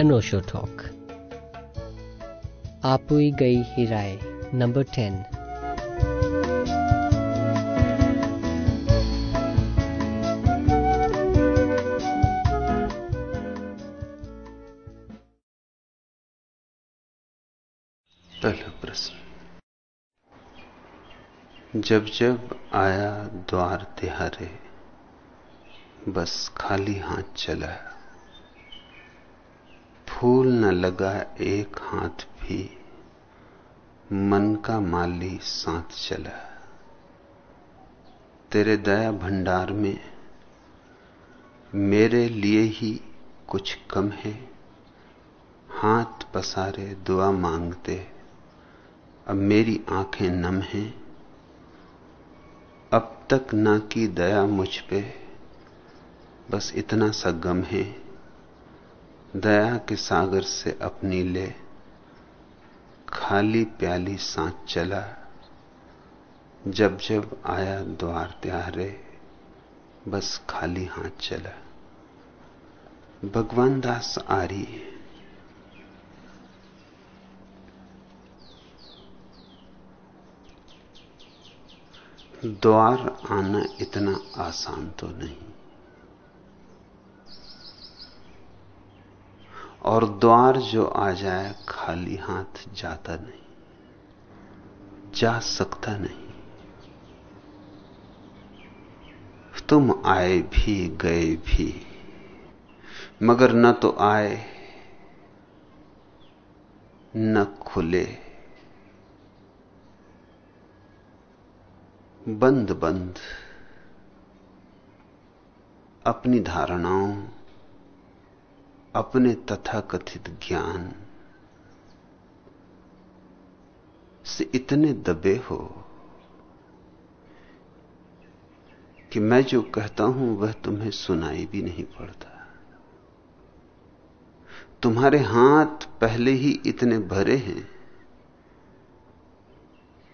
अनोशो talk आपुई गई ही राय number ten पहला प्रश्न। जब जब आया द्वार तिहारे, बस खाली हाथ चला। फूल न लगा एक हाथ भी। मन का माली साथ चला। तेरे दया भंडार में मेरे लिए ही कुछ कम है। हाथ पसारे दुआ मांगते, अब मेरी आँखें नम हैं। अब तक ना की दया मुझ पे, बस इतना सा गम है। दया के सागर से अपनी ले। खाली प्याली सांस चला। जब जब आया द्वार त्यारे बस खाली हाथ चला। भगवान दास आरी द्वार आना इतना आसान तो नहीं। और द्वार जो आ जाए, खाली हाथ जाता नहीं, जा सकता नहीं। तुम आए भी, गए भी, मगर न तो आए, न खुले। बंद बंद अपनी धारणाओं अपने तथाकथित ज्ञान से इतने दबे हो कि मैं जो कहता हूँ, वह तुम्हें सुनाई भी नहीं पड़ता। तुम्हारे हाथ पहले ही इतने भरे हैं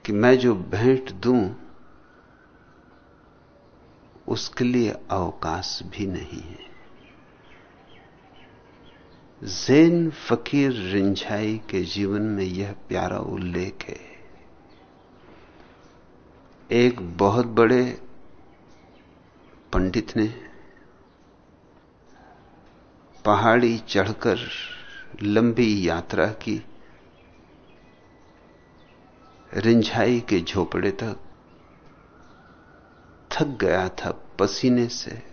कि मैं जो भेंट दूँ, उसके लिए अवकाश भी नहीं है। जैन फकीर रिंझाई के जीवन में यह प्यारा उल्लेख है। एक बहुत बड़े पंडित ने पहाड़ी चढ़कर लंबी यात्रा की, रिंझाई के झोपड़े तक थक गया था पसीने से।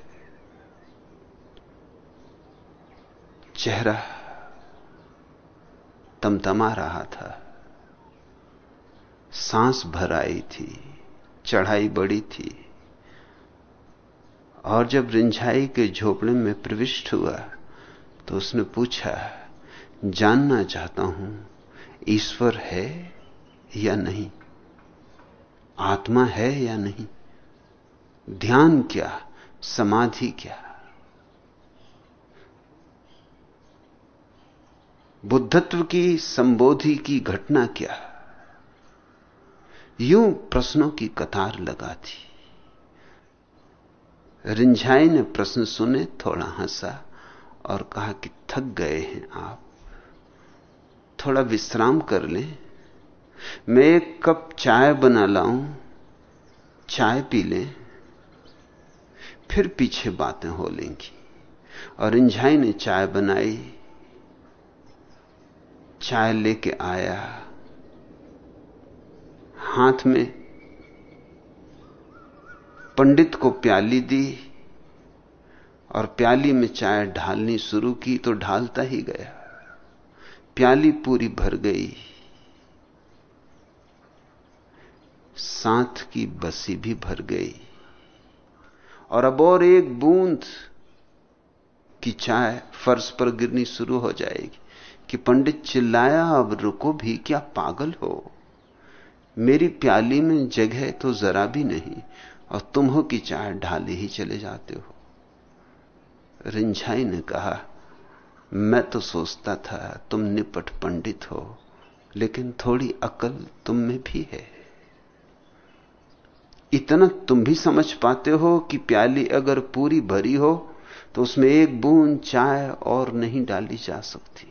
चेहरा तमतमा रहा था। सांस भर आई थी, चढ़ाई बड़ी थी, और जब रिंझाई के झोपड़े में प्रविष्ट हुआ तो उसने पूछा, जानना चाहता हूँ, ईश्वर है या नहीं? आत्मा है या नहीं? ध्यान क्या? समाधि क्या? बुद्धत्व की संबोधि की घटना क्या? यूँ प्रश्नों की कतार लगा थी। रिंझाई ने प्रश्न सुने, थोड़ा हंसा और कहा कि थक गए हैं आप। थोड़ा विश्राम कर लें। मैं एक कप चाय बना लाऊं, चाय पी लें, फिर पीछे बातें हो लेंगी। और रिंझाई ने चाय बनाई। चाय लेके आया। हाथ में पंडित को प्याली दी और प्याली में चाय ढालनी शुरू की तो ढालता ही गया। प्याली पूरी भर गई। साथ की बसी भी भर गई। और अब और एक बूंद की चाय फर्श पर गिरनी शुरू हो जाएगी। कि पंडित चिल्लाया, अब रुको भी, क्या पागल हो? मेरी प्याली में जगह तो जरा भी नहीं, और तुम हो कि चाय ढाले ही चले जाते हो। रिंझाई ने कहा, मैं तो सोचता था, तुम निपट पंडित हो, लेकिन थोड़ी अकल तुम में भी है। इतना तुम भी समझ पाते हो कि प्याली अगर पूरी भरी हो तो उसमें एक बूंद चाय और नहीं डाली जा सकती।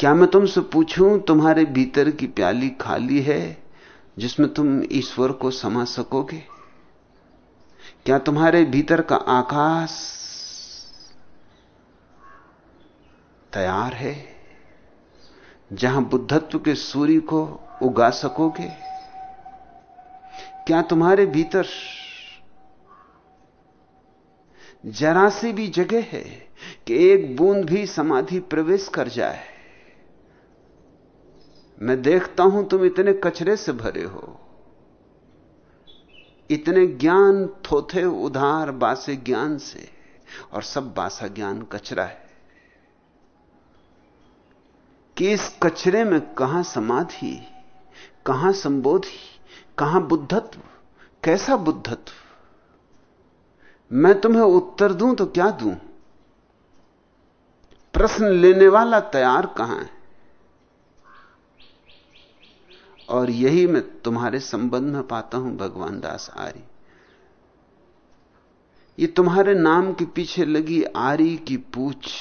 क्या मैं तुमसे पूछूँ, तुम्हारे भीतर की प्याली खाली है, जिसमें तुम ईश्वर को समा सकोगे? क्या तुम्हारे भीतर का आकाश तैयार है, जहाँ बुद्धत्व के सूर्य को उगा सकोगे? क्या तुम्हारे भीतर जरा सी भी जगह है कि एक बूंद भी समाधि प्रवेश कर जाए? मैं देखता हूँ तुम इतने कचरे से भरे हो। इतने ज्ञान थोथे उधार बासे ज्ञान से, और सब बासा ज्ञान कचरा है। कि इस कचरे में कहाँ समाधि, कहाँ संबोधि, कहाँ बुद्धत्व, कैसा बुद्धत्व? मैं तुम्हें उत्तर दूँ तो क्या दूँ? प्रश्न लेने वाला तैयार कहाँ है? और यही मैं तुम्हारे संबंध में पाता हूँ, भगवान दास आरी ये तुम्हारे नाम के पीछे लगी आरी की पूछ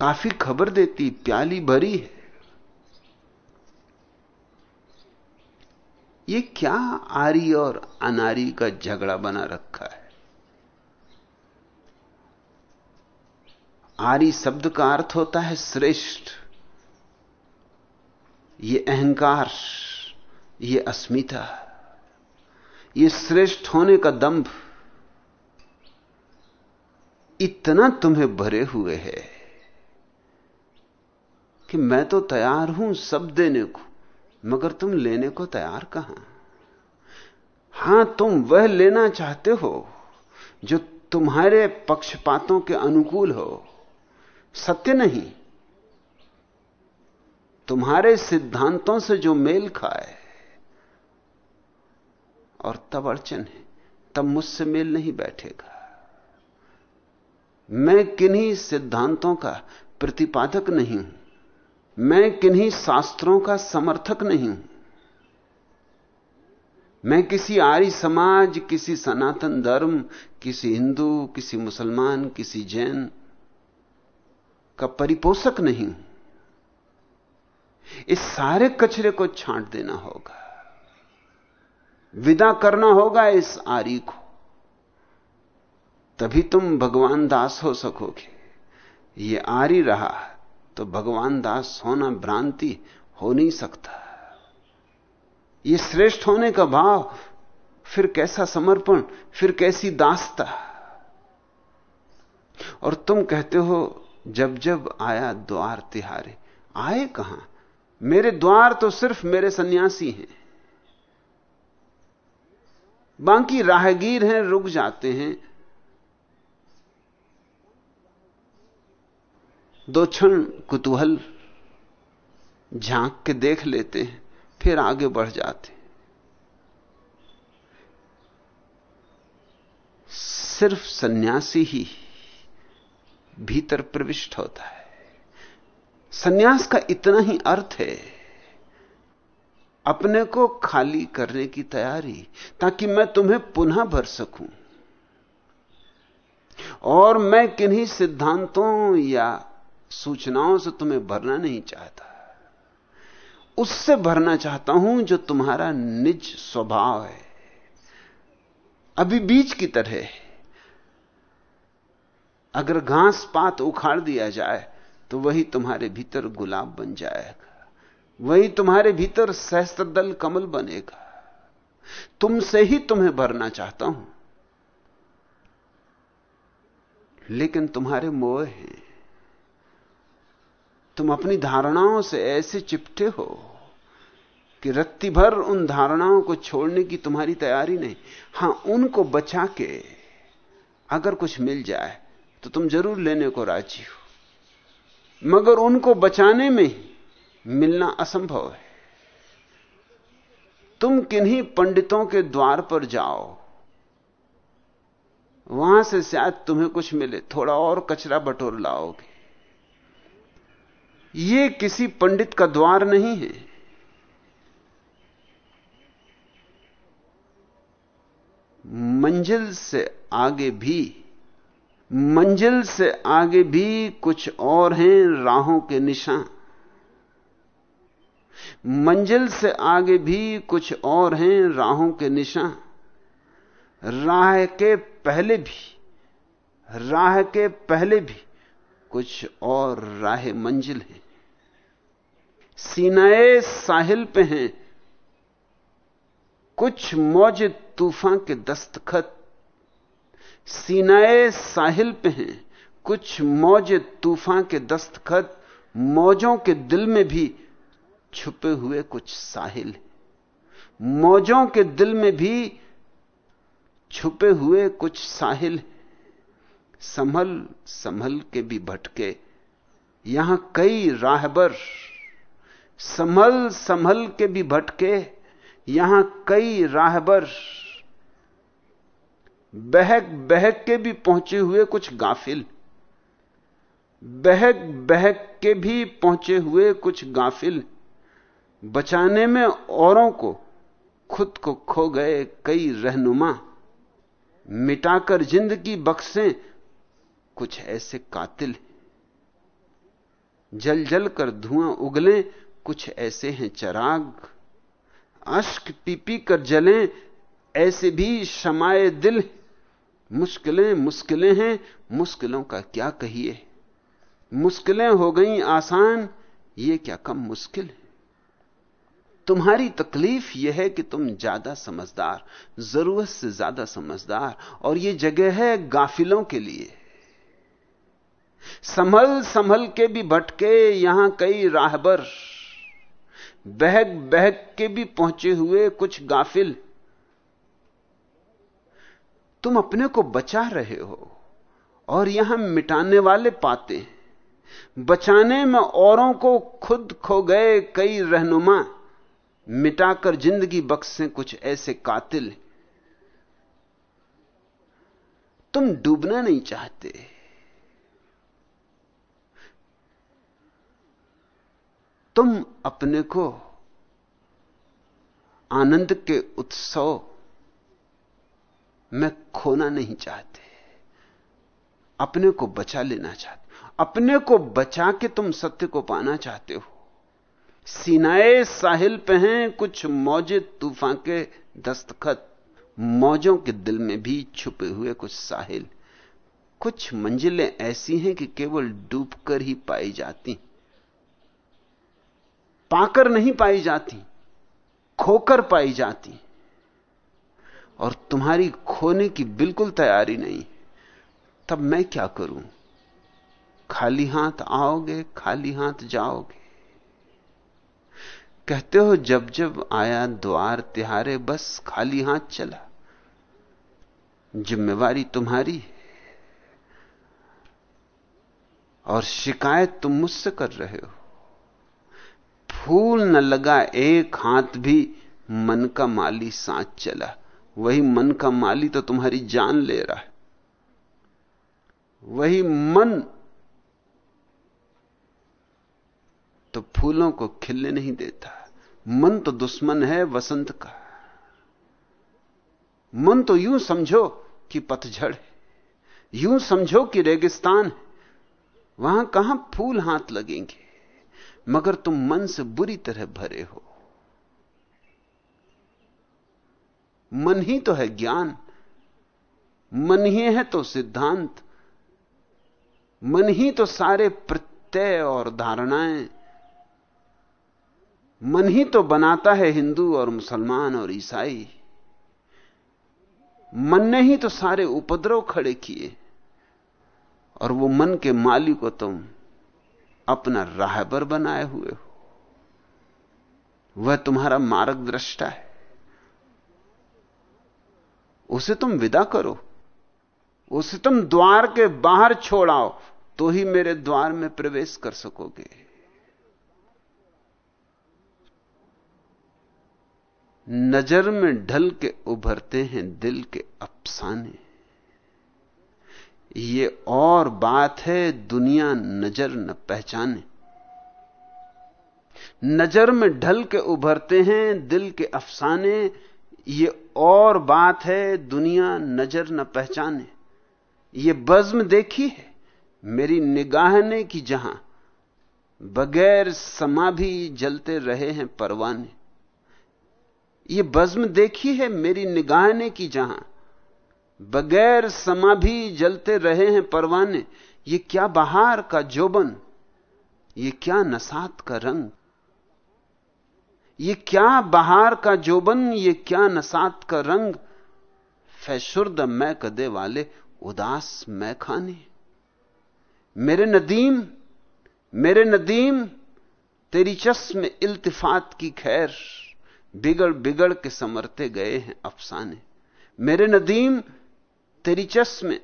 काफ़ी खबर देती, प्याली भरी है। ये क्या आरी और अनारी का झगड़ा बना रखा है? आरी शब्द का अर्थ होता है श्रेष्ठ। ये अहंकार, ये अस्मिता, ये श्रेष्ठ होने का दंभ इतना तुम्हें भरे हुए है कि मैं तो तैयार हूँ सब देने को, मगर तुम लेने को तैयार कहाँ? हाँ, तुम वह लेना चाहते हो जो तुम्हारे पक्षपातों के अनुकूल हो। सत्य नहीं तुम्हारे सिद्धांतों से जो मेल खाए और तब अड़चन है, तब मुझसे मेल नहीं बैठेगा। मैं किन्हीं सिद्धांतों का प्रतिपादक नहीं हूँ, मैं किन्हीं शास्त्रों का समर्थक नहीं हूँ। मैं किसी आर्य समाज, किसी सनातन धर्म, किसी हिंदू, किसी मुसलमान, किसी जैन का परिपोषक नहीं हूँ। इस सारे कचरे को छांट देना होगा। विदा करना होगा इस आरी को। तभी तुम भगवान दास हो सकोगे। ये आरी रहा तो भगवान दास होना भ्रांति हो नहीं सकता। ये श्रेष्ठ होने का भाव, फिर कैसा समर्पण, फिर कैसी दासता। और तुम कहते हो, जब जब आया द्वार तिहारे, आए कहाँ? मेरे द्वार तो सिर्फ़ मेरे सन्यासी हैं। बाकी राहगीर हैं, रुक जाते हैं। दो क्षण कुतूहल झाँक के देख लेते हैं, फिर आगे बढ़ जाते हैं। सिर्फ़ सन्यासी ही भीतर प्रविष्ट होता है। सन्यास का इतना ही अर्थ है, अपने को खाली करने की तैयारी, ताकि मैं तुम्हें पुनः भर सकूँ। और मैं किन्हीं सिद्धांतों या सूचनाओं से तुम्हें भरना नहीं चाहता। उससे भरना चाहता हूँ जो तुम्हारा निज स्वभाव है। अभी बीज की तरह, अगर घास पात उखाड़ दिया जाए तो वही तुम्हारे भीतर गुलाब बन जाएगा। वही तुम्हारे भीतर सहस्त्र दल कमल बनेगा। तुमसे ही तुम्हें भरना चाहता हूँ। लेकिन तुम्हारे मोह हैं। तुम अपनी धारणाओं से ऐसे चिपटे हो कि रत्ती भर उन धारणाओं को छोड़ने की तुम्हारी तैयारी नहीं। हाँ, उनको बचा के अगर कुछ मिल जाए तो तुम ज़रूर लेने को राज़ी हो। मगर उनको बचाने में मिलना असंभव है। तुम किन्हीं पंडितों के द्वार पर जाओ, वहाँ से शायद तुम्हें कुछ मिले, थोड़ा और कचरा बटोर लाओगे। ये किसी पंडित का द्वार नहीं है। मंजिल से आगे भी मंजिल से आगे भी कुछ और हैं राहों के निशान। मंजिल से आगे भी कुछ और हैं राहों के निशान। राह के पहले भी, राह के पहले भी कुछ और राह मंजिल हैं। सीनाए साहिल पे हैं। कुछ मौज तूफ़ान के दस्तखत सीनाए साहिल पे हैं। कुछ मौज तूफ़ान के दस्तखत मौजों के दिल में भी छुपे हुए कुछ साहिल। मौजों के दिल में भी छुपे हुए कुछ साहिल। संभल संभल के भी भटके। यहाँ कई राहबर। संभल संभल के भी भटके। यहाँ कई राहबर। बहक बहक के भी पहुँचे हुए कुछ गाफिल। बहक बहक के भी पहुँचे हुए कुछ गाफिल। बचाने में औरों को, खुद को खो गए कई रहनुमा। मिटाकर ज़िंदगी बख्शें कुछ ऐसे कातिल। जल जल कर धुआँ उगले, कुछ ऐसे हैं चराग। अश्क पी पी कर जलें, ऐसे भी शमाए दिल मुश्किलें मुश्किलें हैं, मुश्किलों का क्या कहिए? मुश्किलें हो गई आसान, ये क्या कम मुश्किल है? तुम्हारी तकलीफ़ यह है कि तुम ज़्यादा समझदार, ज़रूरत से ज़्यादा समझदार, और यह जगह है गाफिलों के लिए। संभल संभल के भी भटके यहाँ कई राहबर, बहक बहक के भी पहुँचे हुए कुछ गाफिल तुम अपने को बचा रहे हो और यहाँ मिटाने वाले पाते हैं। बचाने में औरों को खुद खो गए कई रहनुमा, मिटाकर ज़िंदगी बख्शें कुछ ऐसे कातिल। तुम डूबना नहीं चाहते। तुम अपने को आनंद के उत्सव में खोना नहीं चाहते। अपने को बचा लेना चाहते। अपने को बचा के तुम सत्य को पाना चाहते हो। सीनाए साहिल पे हैं, कुछ मौजे तूफ़ान के दस्तखत। मौजों के दिल में भी छुपे हुए कुछ साहिल। कुछ मंजिलें ऐसी हैं कि केवल डूबकर ही पाई जाती। पाकर नहीं पाई जाती, खोकर पाई जाती। और तुम्हारी खोने की बिल्कुल तैयारी नहीं। तब मैं क्या करूँ? खाली हाथ आओगे, खाली हाथ जाओगे। कहते हो, जब जब आया द्वार तिहारे, बस खाली हाथ चला। जिम्मेवारी तुम्हारी और शिकायत तुम मुझसे कर रहे हो। फूल न लगा एक हाथ भी, मन का माली सांस चला। वही मन का माली तो तुम्हारी जान ले रहा है। वही मन तो फूलों को खिलने नहीं देता। मन तो दुश्मन है, वसंत का। मन तो यूँ समझो कि पतझड़ है। यूँ समझो कि रेगिस्तान है। वहाँ कहाँ फूल हाथ लगेंगे? मगर तुम मन से बुरी तरह भरे हो। मन ही तो है ज्ञान, मन ही है तो सिद्धांत, मन ही तो सारे प्रत्यय और धारणाएँ, मन ही तो बनाता है हिंदू और मुसलमान और ईसाई, मन ने ही तो सारे उपद्रव खड़े किए, और वो मन के माली को तुम, अपना राहबर बनाए हुए हो। वह तुम्हारा मार्ग दृष्टा है। उसे तुम विदा करो। उसे तुम द्वार के बाहर छोड़ाओ तो ही मेरे द्वार में प्रवेश कर सकोगे। नज़र में ढल के उभरते हैं, दिल के अफसाने। ये और बात है, दुनिया नज़र न पहचाने। नज़र में ढल के उभरते हैं, दिल के अफसाने ये और बात है, दुनिया नज़र न पहचाने। ये बज्म देखी है मेरी निगाह ने कि जहाँ बगैर समा भी जलते रहे हैं परवाने। ये बज्म देखी है मेरी निगाह ने की जहाँ बगैर समा भी जलते रहे हैं परवाने। ये क्या बहार का जोबन, ये क्या नसात का रंग। ये क्या बहार का जोबन, ये क्या नसात का रंग? फैशुर्द मैं कदे वाले, उदास मैं खाने। मेरे नदीम मेरे नदीम, तेरी चश्म इल्तिफात की खैर। बिगड़ बिगड़ के समरते गए हैं अफसाने। मेरे नदीम, तेरी चश्म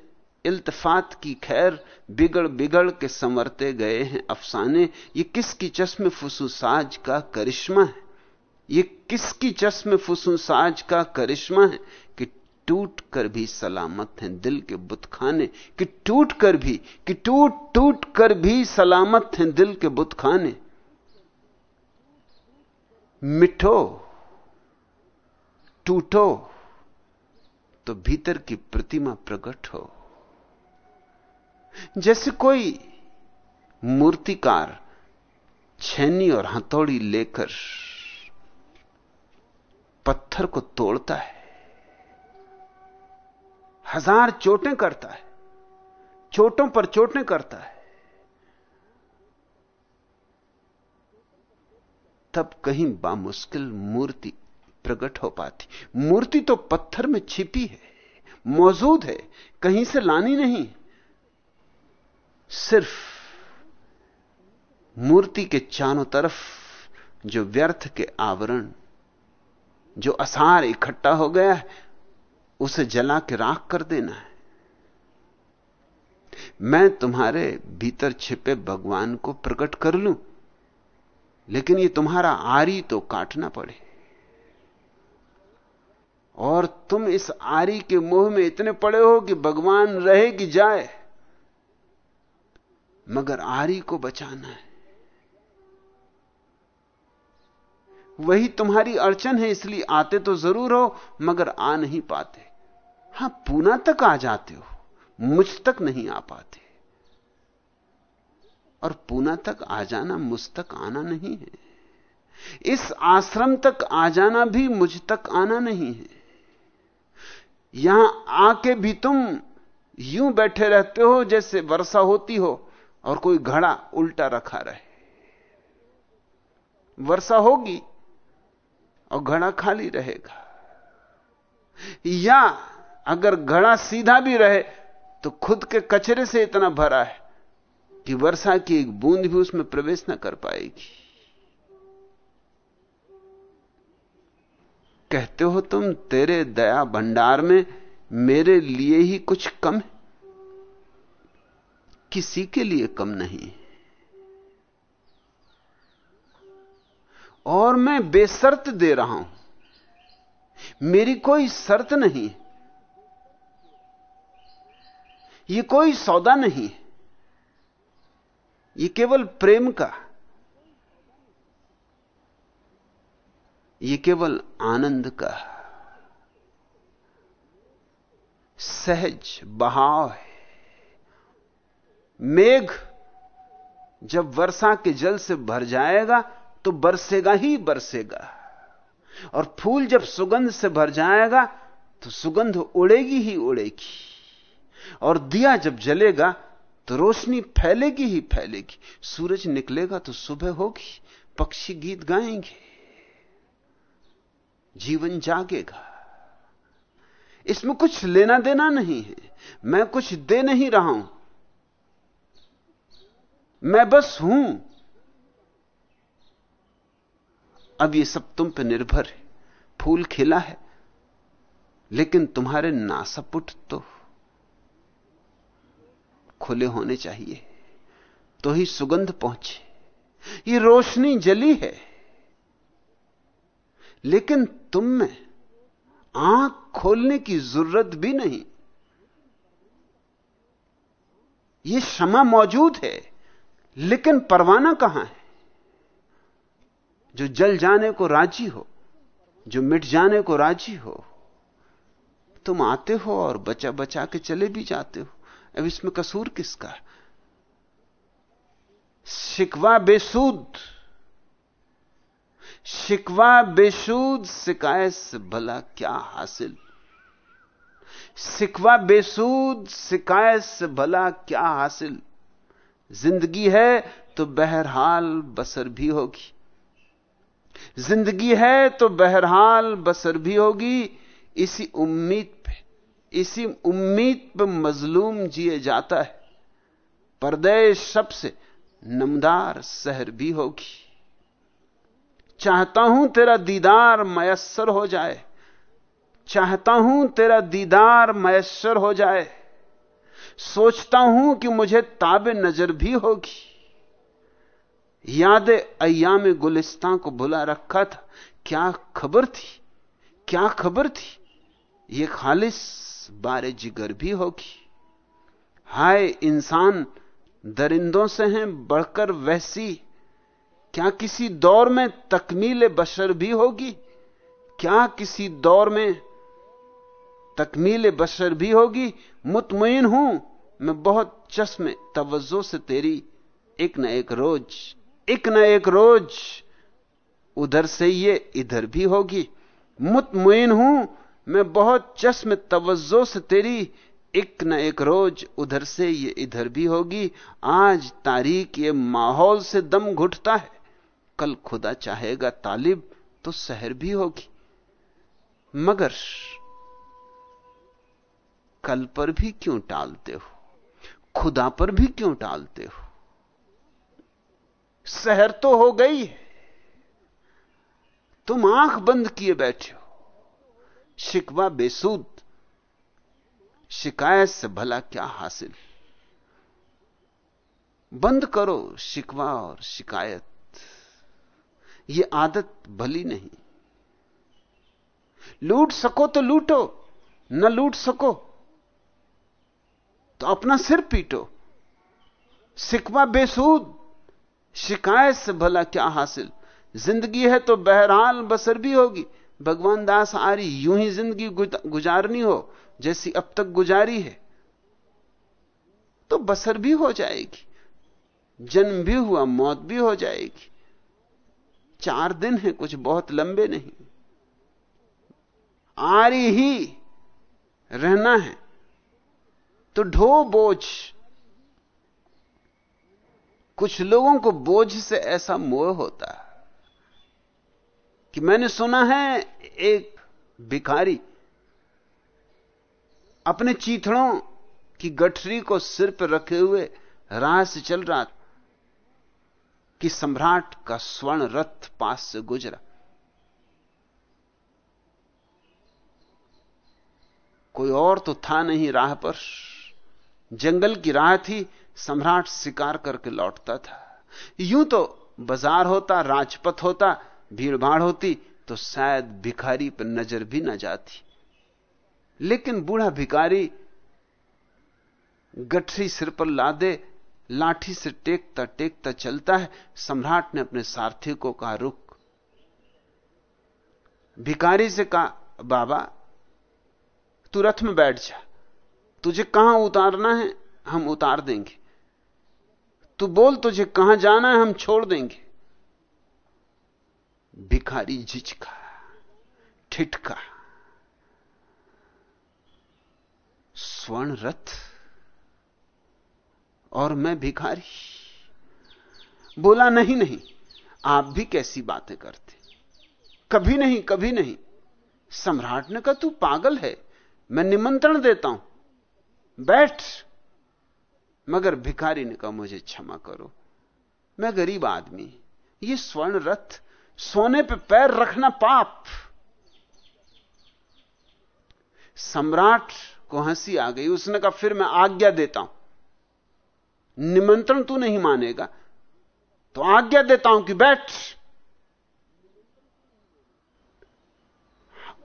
इल्तफात की खैर। बिगड़ बिगड़ के समरते गए हैं अफसाने। ये किसकी चश्म फुसूसाज का करिश्मा है? ये किसकी चश्म फुसूसाज का करिश्मा है कि टूट कर भी सलामत हैं दिल के बुतखाने, कि टूट कर भी, कि टूट टूट कर भी सलामत हैं दिल के बुतखाने। मिठो टूटो तो भीतर की प्रतिमा प्रकट हो। जैसे कोई मूर्तिकार छेनी और हथौड़ी लेकर पत्थर को तोड़ता है। हज़ार चोटें करता है। चोटों पर चोटें करता है। तब कहीं बामुश्किल मूर्ति प्रकट हो पाती। मूर्ति तो पत्थर में छिपी है, मौजूद है, कहीं से लानी नहीं। सिर्फ़ मूर्ति के चारों तरफ़ जो व्यर्थ के आवरण जो असार इकट्ठा हो गया है, उसे जला के राख कर देना है। मैं तुम्हारे भीतर छिपे भगवान को प्रकट कर लूँ, लेकिन ये तुम्हारा आरी तो काटना पड़े। और तुम इस आरी के मोह में इतने पड़े हो कि भगवान रहे कि जाए, मगर आरी को बचाना है। वही तुम्हारी अड़चन है, इसलिए आते तो ज़रूर हो, मगर आ नहीं पाते। हाँ, पूना तक आ जाते हो, मुझ तक नहीं आ पाते। और पूना तक आ जाना मुझ तक आना नहीं है। इस आश्रम तक आ जाना भी मुझ तक आना नहीं है। यहाँ आके भी तुम यूँ बैठे रहते हो, जैसे वर्षा होती हो, और कोई घड़ा उल्टा रखा रहे। वर्षा होगी और घड़ा खाली रहेगा। या अगर घड़ा सीधा भी रहे तो खुद के कचरे से इतना भरा है कि वर्षा की एक बूंद भी उसमें प्रवेश न कर पाएगी। कहते हो तुम, तेरे दया भंडार में मेरे लिए ही कुछ कम है? किसी के लिए कम नहीं और मैं बेसर्त दे रहा हूँ। मेरी कोई शर्त नहीं। ये कोई सौदा नहीं। ये केवल प्रेम का। ये केवल आनंद का। सहज बहाव है। मेघ जब वर्षा के जल से भर जाएगा तो बरसेगा ही बरसेगा। और फूल जब सुगंध से भर जाएगा तो सुगंध उड़ेगी ही उड़ेगी। और दिया जब जलेगा तो रोशनी फैलेगी ही फैलेगी। सूरज निकलेगा तो सुबह होगी, पक्षी गीत गाएँगे, जीवन जागेगा। इसमें कुछ लेना देना नहीं है। मैं कुछ दे नहीं रहा हूँ। मैं बस हूँ। अब ये सब तुम पे निर्भर है। फूल खिला है, लेकिन तुम्हारे नासपुट तो खुले होने चाहिए तो ही सुगंध पहुँचे। ये रोशनी जली है, लेकिन तुम में आँख खोलने की ज़रूरत भी नहीं। यह क्षमा मौजूद है, लेकिन परवाना कहाँ है? जो जल जाने को राज़ी हो, जो मिट जाने को राज़ी हो, तुम आते हो और बचा बचा के चले भी जाते हो। अब इसमें कसूर किसका शिकवा बेसूद। शिकवा बेसूद शिकायत से भला क्या हासिल। शिकवा बेसूद शिकायत से भला क्या हासिल। ज़िंदगी है तो बहरहाल बसर भी होगी। ज़िंदगी है तो बहरहाल बसर भी होगी। इसी उम्मीद पे, इसी उम्मीद पे मजलूम जिए जाता है। परदेश सबसे नमदार शहर भी होगी। चाहता हूँ तेरा दीदार मयसर हो जाए। चाहता हूँ तेरा दीदार मयसर हो जाए। सोचता हूँ कि मुझे ताबे नज़र भी होगी। याद अयाम गुलिस्तान को बुला रखा था। क्या खबर थी? क्या खबर थी? ये खालिस बारे जिगर भी होगी। हाय, इंसान दरिंदों से हैं, बढ़कर वैसी। क्या किसी दौर में तकमील बशर भी होगी? क्या किसी दौर में तकमील बशर भी होगी? मुतमिन हूँ, मैं बहुत चश्मे तवज्जो से तेरी एक न एक रोज एक न एक रोज उधर से ये इधर भी होगी। मुतमिन हूँ, मैं बहुत चश्म तवज्जो से तेरी एक न एक रोज उधर से ये इधर भी होगी। आज तारीख ये माहौल से दम घुटता है। कल खुदा चाहेगा तालिब तो शहर भी होगी। मगर कल पर भी क्यों टालते हो? खुदा पर भी क्यों टालते हो? शहर तो हो गई है। तुम आँख बंद किए बैठे हो। शिकवा बेसूद। शिकायत से भला क्या हासिल? बंद करो शिकवा और शिकायत। ये आदत भली नहीं। लूट सको तो लूटो, न लूट सको तो अपना सिर पीटो। सिकवा बेसूद। शिकायत से भला क्या हासिल? ज़िंदगी है तो बहरहाल बसर भी होगी। भगवान दास आरी, यूँ ही ज़िंदगी गुजारनी हो, जैसी अब तक गुजारी है तो बसर भी हो जाएगी। जन्म भी हुआ, मौत भी हो जाएगी। चार दिन है, कुछ बहुत लंबे नहीं। आरी ही रहना है तो ढो बोझ कुछ लोगों को बोझ से ऐसा मोह होता है कि मैंने सुना है एक भिखारी अपने चीथड़ों की गठरी को सिर पर रखे हुए राह से चल रहा कि सम्राट का स्वर्ण रथ पास से गुजरा। कोई और तो था नहीं राह पर। जंगल की राह थी सम्राट शिकार करके लौटता था। यूँ तो बाज़ार होता, राजपथ होता, भीड़भाड़ होती तो शायद भिखारी पर नज़र भी ना जाती। लेकिन बूढ़ा भिखारी गठरी सिर पर लादे, लाठी से टेकता टेकता चलता है। सम्राट ने अपने सारथी को कहा, रुक। भिखारी से कहा, बाबा, तू रथ में बैठ जा। तुझे कहाँ उतारना है, हम उतार देंगे। तू बोल तुझे कहाँ जाना है, हम छोड़ देंगे। भिखारी झिझका, ठिठका। स्वर्ण रथ और मैं भिखारी। बोला, नहीं नहीं, आप भी कैसी बातें करते। कभी नहीं कभी नहीं। सम्राट ने कहा, तू पागल है, मैं निमंत्रण देता हूँ। बैठ मगर भिखारी ने कहा, मुझे क्षमा करो। मैं गरीब आदमी। ये स्वर्ण रथ, सोने पे पैर रखना पाप। सम्राट को हँसी आ गई। उसने कहा, फिर मैं आज्ञा देता हूँ। निमंत्रण तू नहीं मानेगा तो आज्ञा देता हूँ कि बैठ।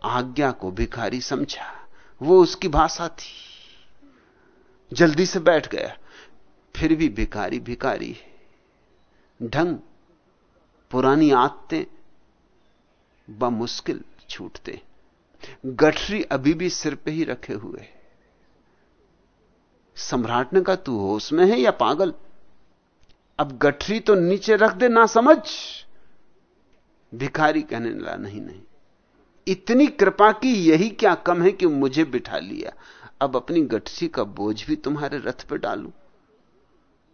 आज्ञा को भिखारी समझा। वो उसकी भाषा थी। जल्दी से बैठ गया। फिर भी भिखारी भिखारी है। ढंग, पुरानी आदतें मुश्किल छूटते गठरी अभी भी सिर पे ही रखे हुए सम्राट ने कहा, तू होश में है या पागल? अब गठरी तो नीचे रख दे, ना समझ। भिखारी कहने लगा, नहीं नहीं। इतनी कृपा की, यही क्या कम है कि मुझे बिठा लिया। अब अपनी गठरी का बोझ भी तुम्हारे रथ पर डालू।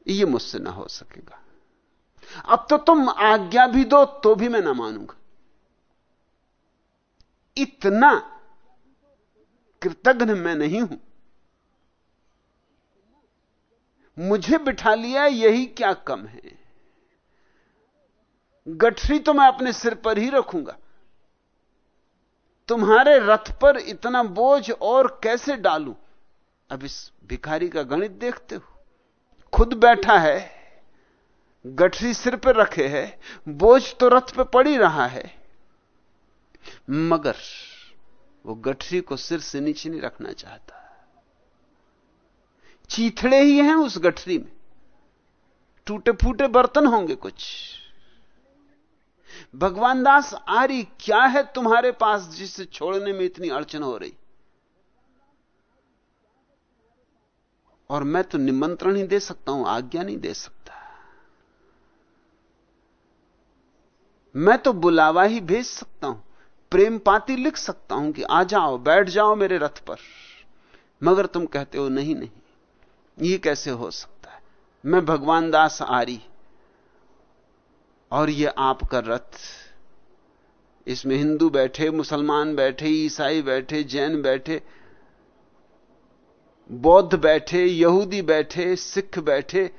ये मुझसे ना हो सकेगा। अब तो तुम आज्ञा भी दो तो भी मैं ना मानूँगा। इतना कृतज्ञ मैं नहीं हूँ। मुझे बिठा लिया, यही क्या कम है? गठरी तो मैं अपने सिर पर ही रखूँगा। तुम्हारे रथ पर इतना बोझ और कैसे डालूं? अब इस भिखारी का गणित देखते हो। खुद बैठा है, गठरी सिर पर रखे है, बोझ तो रथ पे पड़ी रहा है। मगर वो गठरी को सिर से नीचे नहीं रखना चाहता। चीथड़े ही हैं उस गठरी में। टूटे फूटे बर्तन होंगे कुछ। भगवान दास, आरी क्या है तुम्हारे पास जिसे छोड़ने में इतनी अड़चन हो रही? और मैं तो निमंत्रण ही दे सकता हूँ, आज्ञा नहीं दे सकता। मैं तो बुलावा ही भेज सकता हूँ, प्रेम पाती लिख सकता हूँ कि आ जाओ, बैठ जाओ मेरे रथ पर। मगर तुम कहते हो, नहीं नहीं, ये कैसे हो सकता है? मैं भगवान दास आरी और ये आपका रथ। इसमें हिंदू बैठे, मुसलमान बैठे, ईसाई बैठे, जैन बैठे बौद्ध बैठे, यहूदी बैठे, सिख बैठे,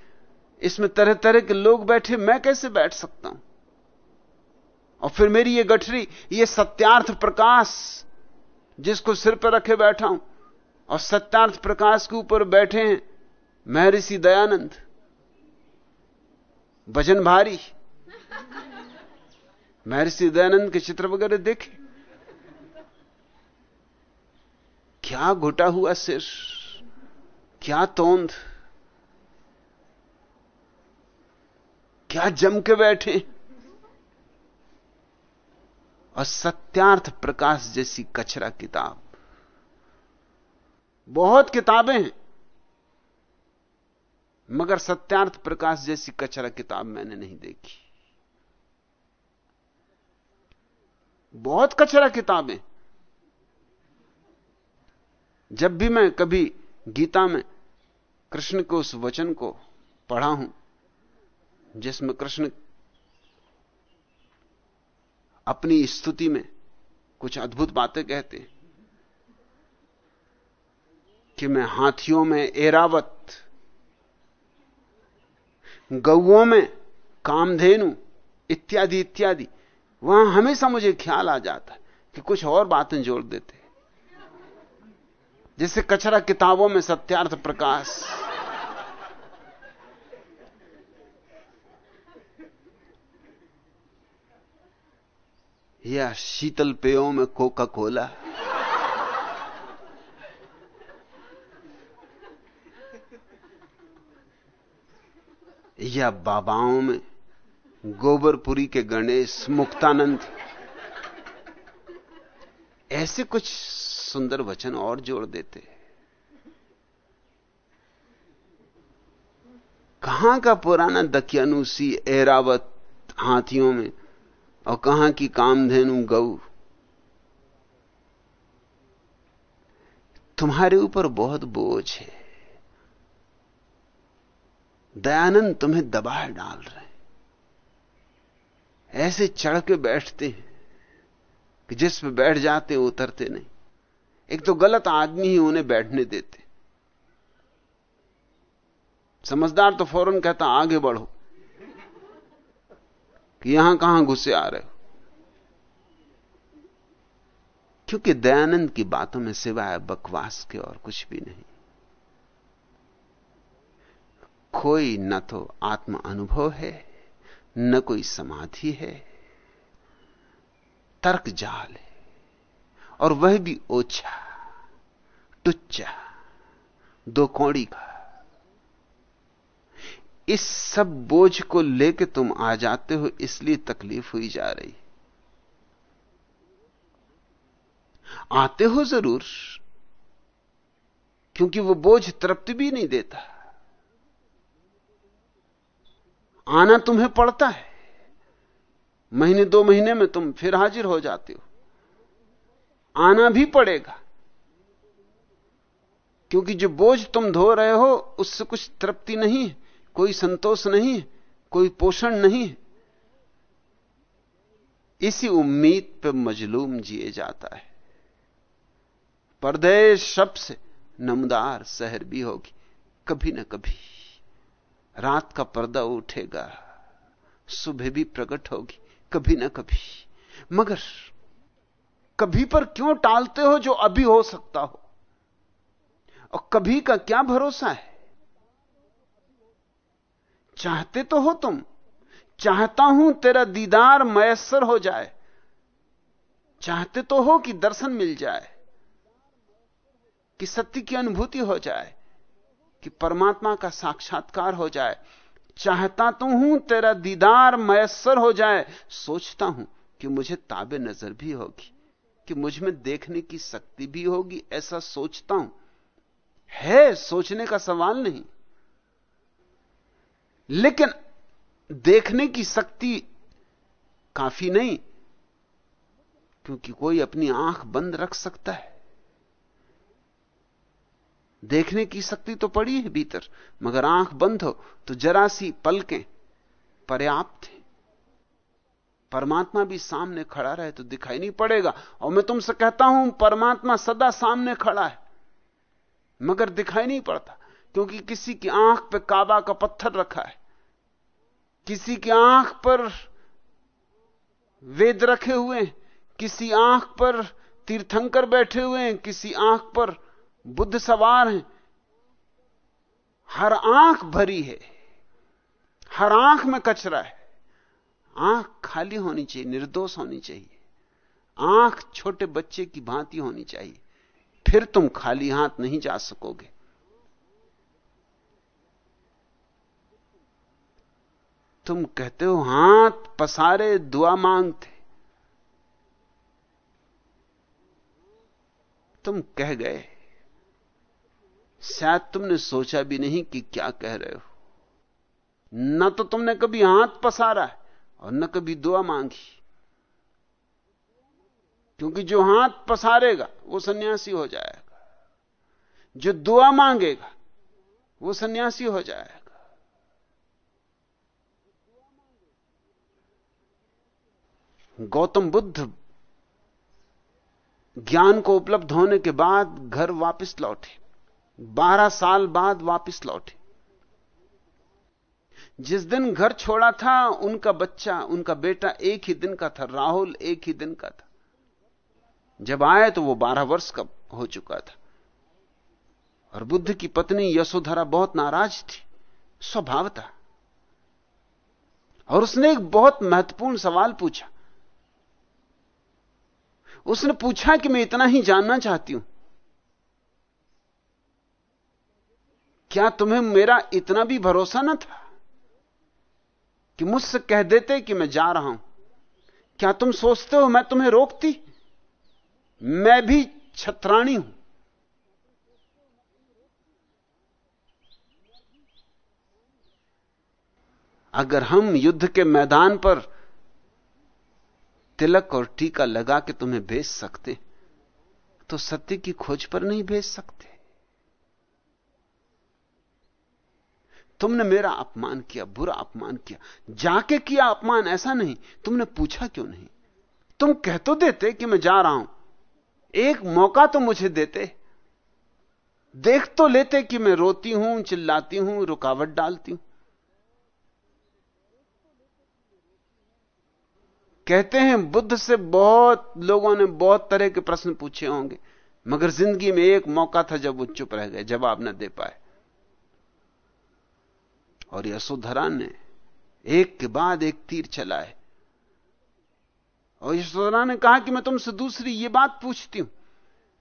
इसमें तरह तरह के लोग बैठे, मैं कैसे बैठ सकता हूँ? और फिर मेरी ये गठरी, ये सत्यार्थ प्रकाश जिसको सिर पर रखे बैठा हूँ, और सत्यार्थ प्रकाश के ऊपर बैठे हैं महर्षि दयानंद। भजन भारी। महर्षि दयानंद के चित्र वगैरह देखे। क्या घुटा हुआ सिर? क्या तोंद? क्या जम के बैठे? और सत्यार्थ प्रकाश जैसी कचरा किताब। बहुत किताबें हैं, मगर सत्यार्थ प्रकाश जैसी कचरा किताब मैंने नहीं देखी। बहुत कचरा किताबें। जब भी मैं कभी गीता में कृष्ण के उस वचन को पढ़ा हूँ, जिसमें कृष्ण अपनी स्तुति में कुछ अद्भुत बातें कहते हैं कि मैं हाथियों में एरावत गौओं में कामधेनु, इत्यादि इत्यादि। वहाँ हमेशा मुझे ख्याल आ जाता है कि कुछ और बातें जोड़ देते जैसे कचरा किताबों में सत्यार्थ प्रकाश। या शीतल पेयों में कोका कोला। या बाबाओं में गोबरपुरी के गणेश मुक्तानंद। ऐसे कुछ सुंदर वचन और जोड़ देते। कहाँ का पुराना दकियानुसी एरावत हाथियों में और कहा की कामधेनु गऊ? तुम्हारे ऊपर बहुत बोझ है। दयानंद तुम्हें दबाए डाल रहे ऐसे चढ़ के बैठते हैं कि जिस पे बैठ जाते उतरते नहीं। एक तो गलत आदमी ही उन्हें बैठने देते। समझदार तो फ़ौरन कहता, आगे बढ़ो। कि यहाँ कहाँ घुसे आ रहे हो? क्योंकि दयानंद की बातों में सिवाय बकवास के और कुछ भी नहीं। कोई न तो आत्म अनुभव है, न कोई समाधि है, तर्क जाल है, और वह भी ओछा, टुच्चा, दो कौड़ी का। इस सब बोझ को लेके तुम आ जाते हो, इसलिए तकलीफ़ हुई जा रही। आते हो ज़रूर, क्योंकि वो बोझ तृप्त भी नहीं देता। आना तुम्हें पड़ता है। महीने दो महीने में तुम फिर हाजिर हो जाते हो। आना भी पड़ेगा, क्योंकि जो बोझ तुम धो रहे हो, उससे कुछ तृप्ति नहीं है। कोई संतोष नहीं है कोई पोषण नहीं। है इसी उम्मीद पे मजलूम जिए जाता है। परदेश शब्द से नमदार शहर भी होगी, कभी ना कभी। रात का पर्दा उठेगा, सुबह भी प्रकट होगी, कभी ना कभी। मगर कभी पर क्यों टालते हो जो अभी हो सकता हो? और कभी का क्या भरोसा है? चाहते तो हो तुम। चाहता हूँ तेरा दीदार मयसर हो जाए। चाहते तो हो कि दर्शन मिल जाए, कि सत्य की अनुभूति हो जाए, कि परमात्मा का साक्षात्कार हो जाए। चाहता तो हूँ तेरा दीदार मयसर हो जाए। सोचता हूँ कि मुझे ताबे नज़र भी होगी, कि मुझमें देखने की शक्ति भी होगी, ऐसा सोचता हूँ। है, सोचने का सवाल नहीं। लेकिन देखने की शक्ति काफ़ी नहीं, क्योंकि कोई अपनी आँख बंद रख सकता है। देखने की शक्ति तो पड़ी है भीतर, मगर आँख बंद हो तो जरा सी पलकें पर्याप्त है। परमात्मा भी सामने खड़ा रहे तो दिखाई नहीं पड़ेगा, और मैं तुमसे कहता हूँ, परमात्मा सदा सामने खड़ा है, मगर दिखाई नहीं पड़ता। क्योंकि किसी की आँख पर काबा का पत्थर रखा है। किसी की आँख पर वेद रखे हुए हैं। किसी आँख पर तीर्थंकर बैठे हुए हैं। किसी आँख पर बुद्ध सवार हैं। हर आँख भरी है। हर आँख में कचरा है। आँख खाली होनी चाहिए, निर्दोष होनी चाहिए। आँख छोटे बच्चे की भांति होनी चाहिए। फिर तुम खाली हाथ नहीं जा सकोगे। तुम कहते हो, हाथ पसारे, दुआ मांगते। तुम कह गए। शायद तुमने सोचा भी नहीं कि क्या कह रहे हो। न तो तुमने कभी हाथ पसारा है और न कभी दुआ मांगी। क्योंकि जो हाथ पसारेगा, वो सन्यासी हो जाएगा। जो दुआ मांगेगा, वो सन्यासी हो जाएगा। गौतम बुद्ध ज्ञान को उपलब्ध होने के बाद घर वापस लौटे। बारह साल बाद वापस लौटे। जिस दिन घर छोड़ा था, उनका बच्चा, उनका बेटा एक ही दिन का था, राहुल एक ही दिन का था। जब आए तो वो बारह वर्ष का हो चुका था। और बुद्ध की पत्नी यशोधरा बहुत नाराज़ थी स्वभाव था और उसने एक बहुत महत्वपूर्ण सवाल पूछा। उसने पूछा कि मैं इतना ही जानना चाहती हूँ। क्या तुम्हें मेरा इतना भी भरोसा न था कि मुझसे कह देते कि मैं जा रहा हूँ? क्या तुम सोचते हो मैं तुम्हें रोकती? मैं भी छत्राणी हूँ। अगर हम युद्ध के मैदान पर तिलक और टीका लगा के तुम्हें भेज सकते तो सत्य की खोज पर नहीं भेज सकते। तुमने मेरा अपमान किया, बुरा अपमान किया, जाके किया अपमान, ऐसा नहीं। तुमने पूछा क्यों नहीं? तुम कह तो देते कि मैं जा रहा हूँ। एक मौका तो मुझे देते। देख तो लेते कि मैं रोती हूँ, चिल्लाती हूँ, रुकावट डालती हूँ। कहते हैं, बुद्ध से बहुत, लोगों ने बहुत तरह के प्रश्न पूछे होंगे। मगर ज़िंदगी में एक मौका था जब वो चुप रह गए, जवाब न दे पाए। और यशोधरा ने एक के बाद एक तीर चलाए। और यशोधरा ने कहा कि मैं तुमसे दूसरी ये बात पूछती हूँ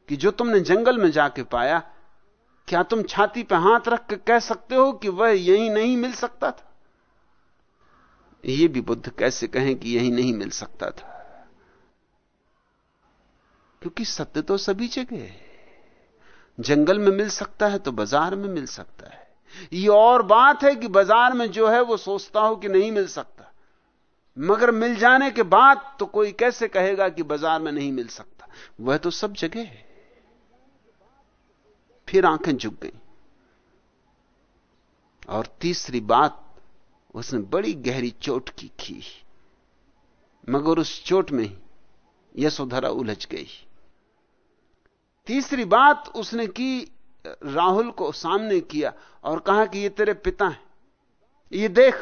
कि जो तुमने जंगल में जाके पाया, क्या तुम छाती पे हाथ रख के कह सकते हो कि वह यही नहीं मिल सकता था? यह भी बुद्ध कैसे कहें कि यही नहीं मिल सकता था? क्योंकि सत्य तो सभी जगह है। जंगल में मिल सकता है तो बाज़ार में मिल सकता है। ये और बात है कि बाज़ार में जो है वो सोचता हो कि नहीं मिल सकता। मगर मिल जाने के बाद तो कोई कैसे कहेगा कि बाज़ार में नहीं मिल सकता? वह तो सब जगह है। फिर आँखें झुक गई। और तीसरी बात उसने बड़ी गहरी चोट की की मगर उस चोट में ही यशोधरा उलझ गई। तीसरी बात उसने की, राहुल को सामने किया और कहा कि ये तेरे पिता हैं। ये देख,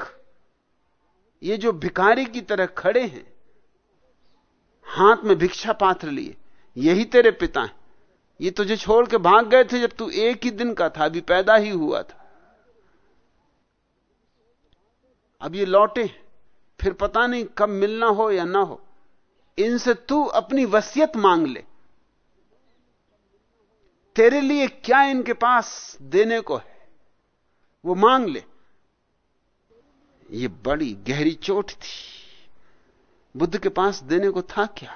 ये जो भिखारी की तरह खड़े हैं, हाथ में भिक्षा पात्र लिए यही तेरे पिता हैं। ये तुझे छोड़ के भाग गए थे जब तू एक ही दिन का था, अभी पैदा ही हुआ था। अब ये लौटे, फिर पता नहीं कब मिलना हो या ना हो। इनसे तू अपनी वसीयत मांग ले। तेरे लिए क्या इनके पास देने को है, वो मांग ले। ये बड़ी गहरी चोट थी। बुद्ध के पास देने को था क्या?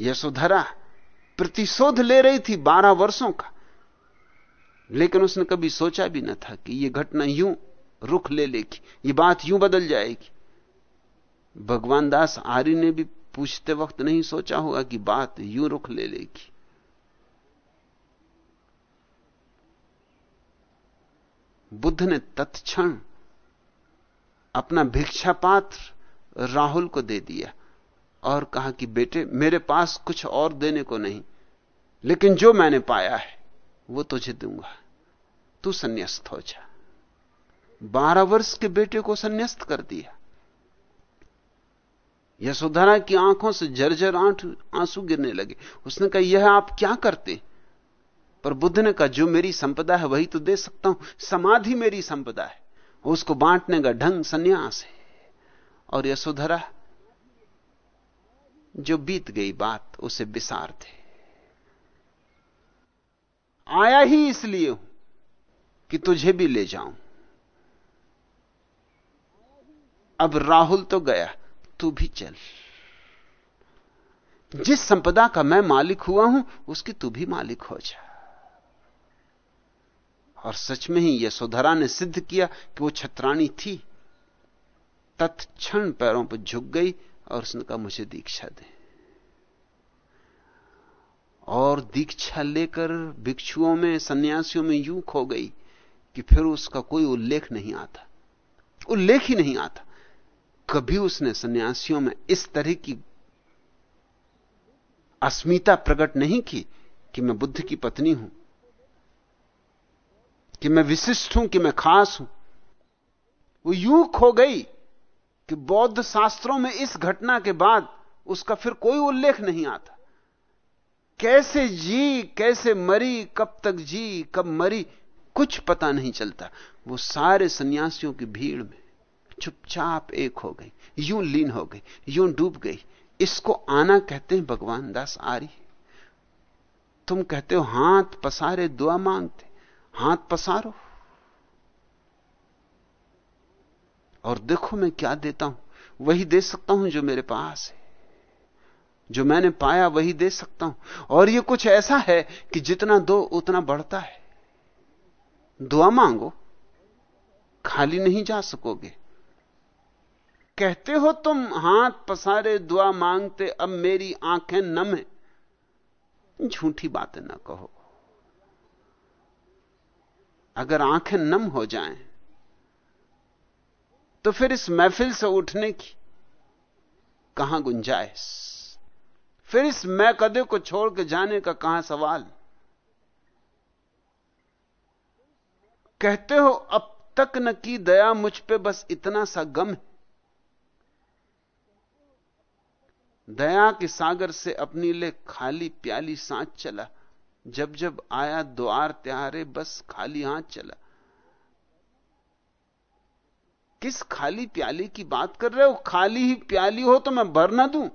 यशोधरा, प्रतिशोध ले रही थी बारह वर्षों का। लेकिन उसने कभी सोचा भी न था कि यह घटना यूँ रुख ले लेगी, ये बात यूँ बदल जाएगी। भगवान दास आर्य ने भी पूछते वक्त नहीं सोचा होगा कि बात यूँ रुख ले लेगी। बुद्ध ने तत्क्षण अपना भिक्षा पात्र राहुल को दे दिया और कहा कि बेटे, मेरे पास कुछ और देने को नहीं, लेकिन जो मैंने पाया है, वो तुझे दूँगा। तू संन्यास्त हो जा। बारह वर्ष के बेटे को संन्यास्त कर दिया। यशोधरा की आँखों से जर्जर आंठ, आँसू गिरने लगे। उसने कहा, यह आप क्या करते? पर बुद्ध ने कहा, जो मेरी संपदा है, वही तो दे सकता हूँ। समाधि मेरी संपदा है। उसको बांटने का ढंग संन्यास है। और यशोधरा, जो बीत गई बात, उसे विसार थे आया ही इसलिए हूँ। कि तुझे भी ले जाऊँ। अब राहुल तो गया, तू भी चल। जिस संपदा का मैं मालिक हुआ हूँ, उसकी तू भी मालिक हो जा। और सच में ही यशोधरा ने सिद्ध किया कि वो छत्राणी थी। तत्क्षण पैरों पर झुक गई और उसने कहा मुझे दीक्षा दे। और दीक्षा लेकर भिक्षुओं में, सन्यासियों में यूँ खो गई कि फिर उसका कोई उल्लेख नहीं आता। उल्लेख ही नहीं आता। कभी उसने सन्यासियों में इस तरह की अस्मिता प्रकट नहीं की कि मैं बुद्ध की पत्नी हूँ, कि मैं विशिष्ट हूँ, कि मैं खास हूँ। वो यूँ खो गई कि बौद्ध शास्त्रों में इस घटना के बाद उसका फिर कोई उल्लेख नहीं आता। कैसे जी, कैसे मरी, कब तक जी, कब मरी कुछ पता नहीं चलता। वो सारे सन्यासियों की भीड़ में चुपचाप एक हो गई, यूँ लीन हो गई, यूँ डूब गई। इसको आना कहते हैं भगवान दास आरी तुम कहते हो, हाथ पसारे दुआ मांगते, हाथ पसारो। और देखो मैं क्या देता हूँ। वही दे सकता हूँ जो मेरे पास है। जो मैंने पाया वही दे सकता हूँ। और ये कुछ ऐसा है कि जितना दो, उतना बढ़ता है। दुआ मांगो, खाली नहीं जा सकोगे। कहते हो तुम, हाथ पसारे दुआ मांगते, अब मेरी आँखें नम है। झूठी बातें ना कहो। अगर आँखें नम हो जाएँ तो फिर इस महफिल से उठने की कहाँ गुंजाइश? फिर इस मैं कदे को छोड़ के जाने का कहाँ सवाल? कहते हो, अब तक न की दया मुझ पे बस इतना सा गम है। दया के सागर से अपनी ले खाली प्याली सांस चला। जब जब आया द्वार त्यारे, बस खाली हाथ चला। किस खाली प्याली की बात कर रहे हो? खाली ही प्याली हो तो मैं भर ना दूँ।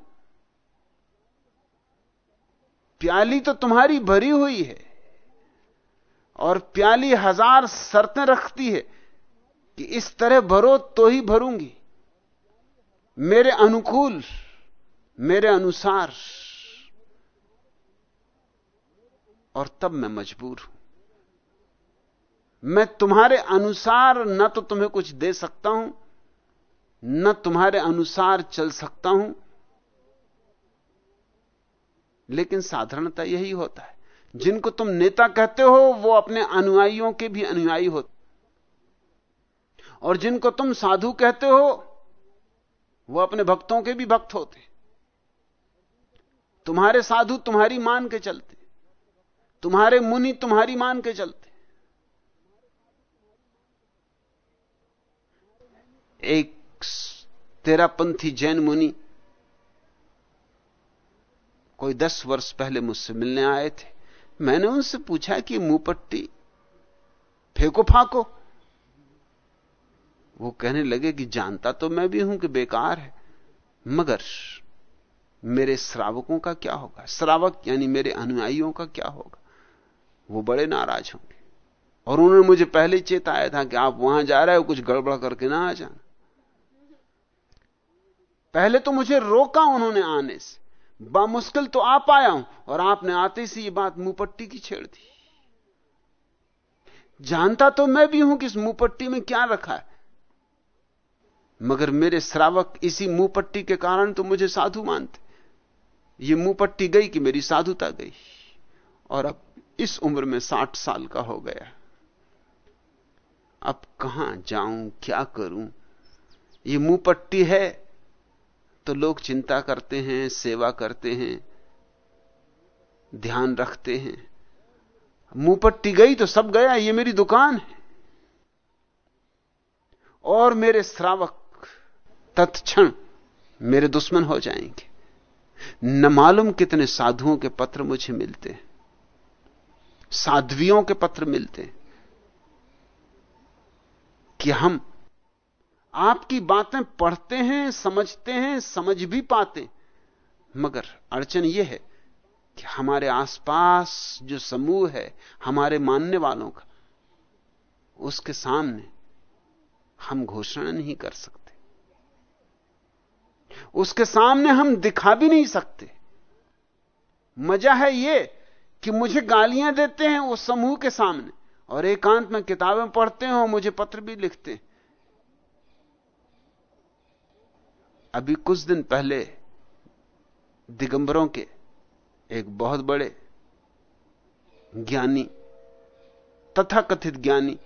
प्याली तो तुम्हारी भरी हुई है। और प्याली हज़ार शर्तें रखती है कि इस तरह भरो तो ही भरूँगी। मेरे अनुकूल, मेरे अनुसार। और तब मैं मजबूर हूँ। मैं तुम्हारे अनुसार न तो तुम्हें कुछ दे सकता हूँ, न तुम्हारे अनुसार चल सकता हूँ। लेकिन साधारणता यही होता है। जिनको तुम नेता कहते हो, वो अपने अनुयायियों के भी अनुयायी होते। और जिनको तुम साधु कहते हो, वो अपने भक्तों के भी भक्त होते। तुम्हारे साधु तुम्हारी मान के चलते। तुम्हारे मुनि तुम्हारी मान के चलते। एक तेरापंथी जैन मुनि कोई दस वर्ष पहले मुझसे मिलने आए थे। मैंने उनसे पूछा कि मुँह पट्टी फेंको फाको। वो कहने लगे कि जानता तो मैं भी हूँ कि बेकार है, मगर मेरे श्रावकों का क्या होगा? श्रावक यानी मेरे अनुयायियों का क्या होगा? वो बड़े नाराज़ होंगे। और उन्होंने मुझे पहले चेताया था कि आप वहाँ जा रहे हो, कुछ गड़बड़ करके ना आ जाना। पहले तो मुझे रोका उन्होंने आने से। बामुश्किल तो आ पाया हूँ, और आपने आते से ये बात मुंहपट्टी की छेड़ दी। जानता तो मैं भी हूँ कि इस मुंहपट्टी में क्या रखा है। मगर मेरे श्रावक इसी मुंहपट्टी के कारण तो मुझे साधु मानते। ये मुंहपट्टी गई कि मेरी साधुता गई, और अब इस उम्र में साठ साल का हो गया। अब कहाँ जाऊँ, क्या करूँ? ये मुंहपट्टी है तो लोग चिंता करते हैं, सेवा करते हैं, ध्यान रखते हैं। मुँह पट्टी गई तो सब गया, ये मेरी दुकान है। और मेरे श्रावक तत्क्षण मेरे दुश्मन हो जाएँगे। न मालूम कितने साधुओं के पत्र मुझे मिलते साध्वियों के पत्र मिलते कि हम आपकी बातें पढ़ते हैं, समझते हैं, समझ भी पाते मगर अड़चन यह है कि हमारे आसपास जो समूह है, हमारे मानने वालों का, उसके सामने हम घोषणा नहीं कर सकते। उसके सामने हम दिखा भी नहीं सकते। मज़ा है यह कि मुझे गालियाँ देते हैं उस समूह के सामने, और एकांत में किताबें पढ़ते हैं और मुझे पत्र भी लिखते हैं। अभी कुछ दिन पहले दिगंबरों के एक बहुत बड़े ज्ञानी, तथाकथित ज्ञानी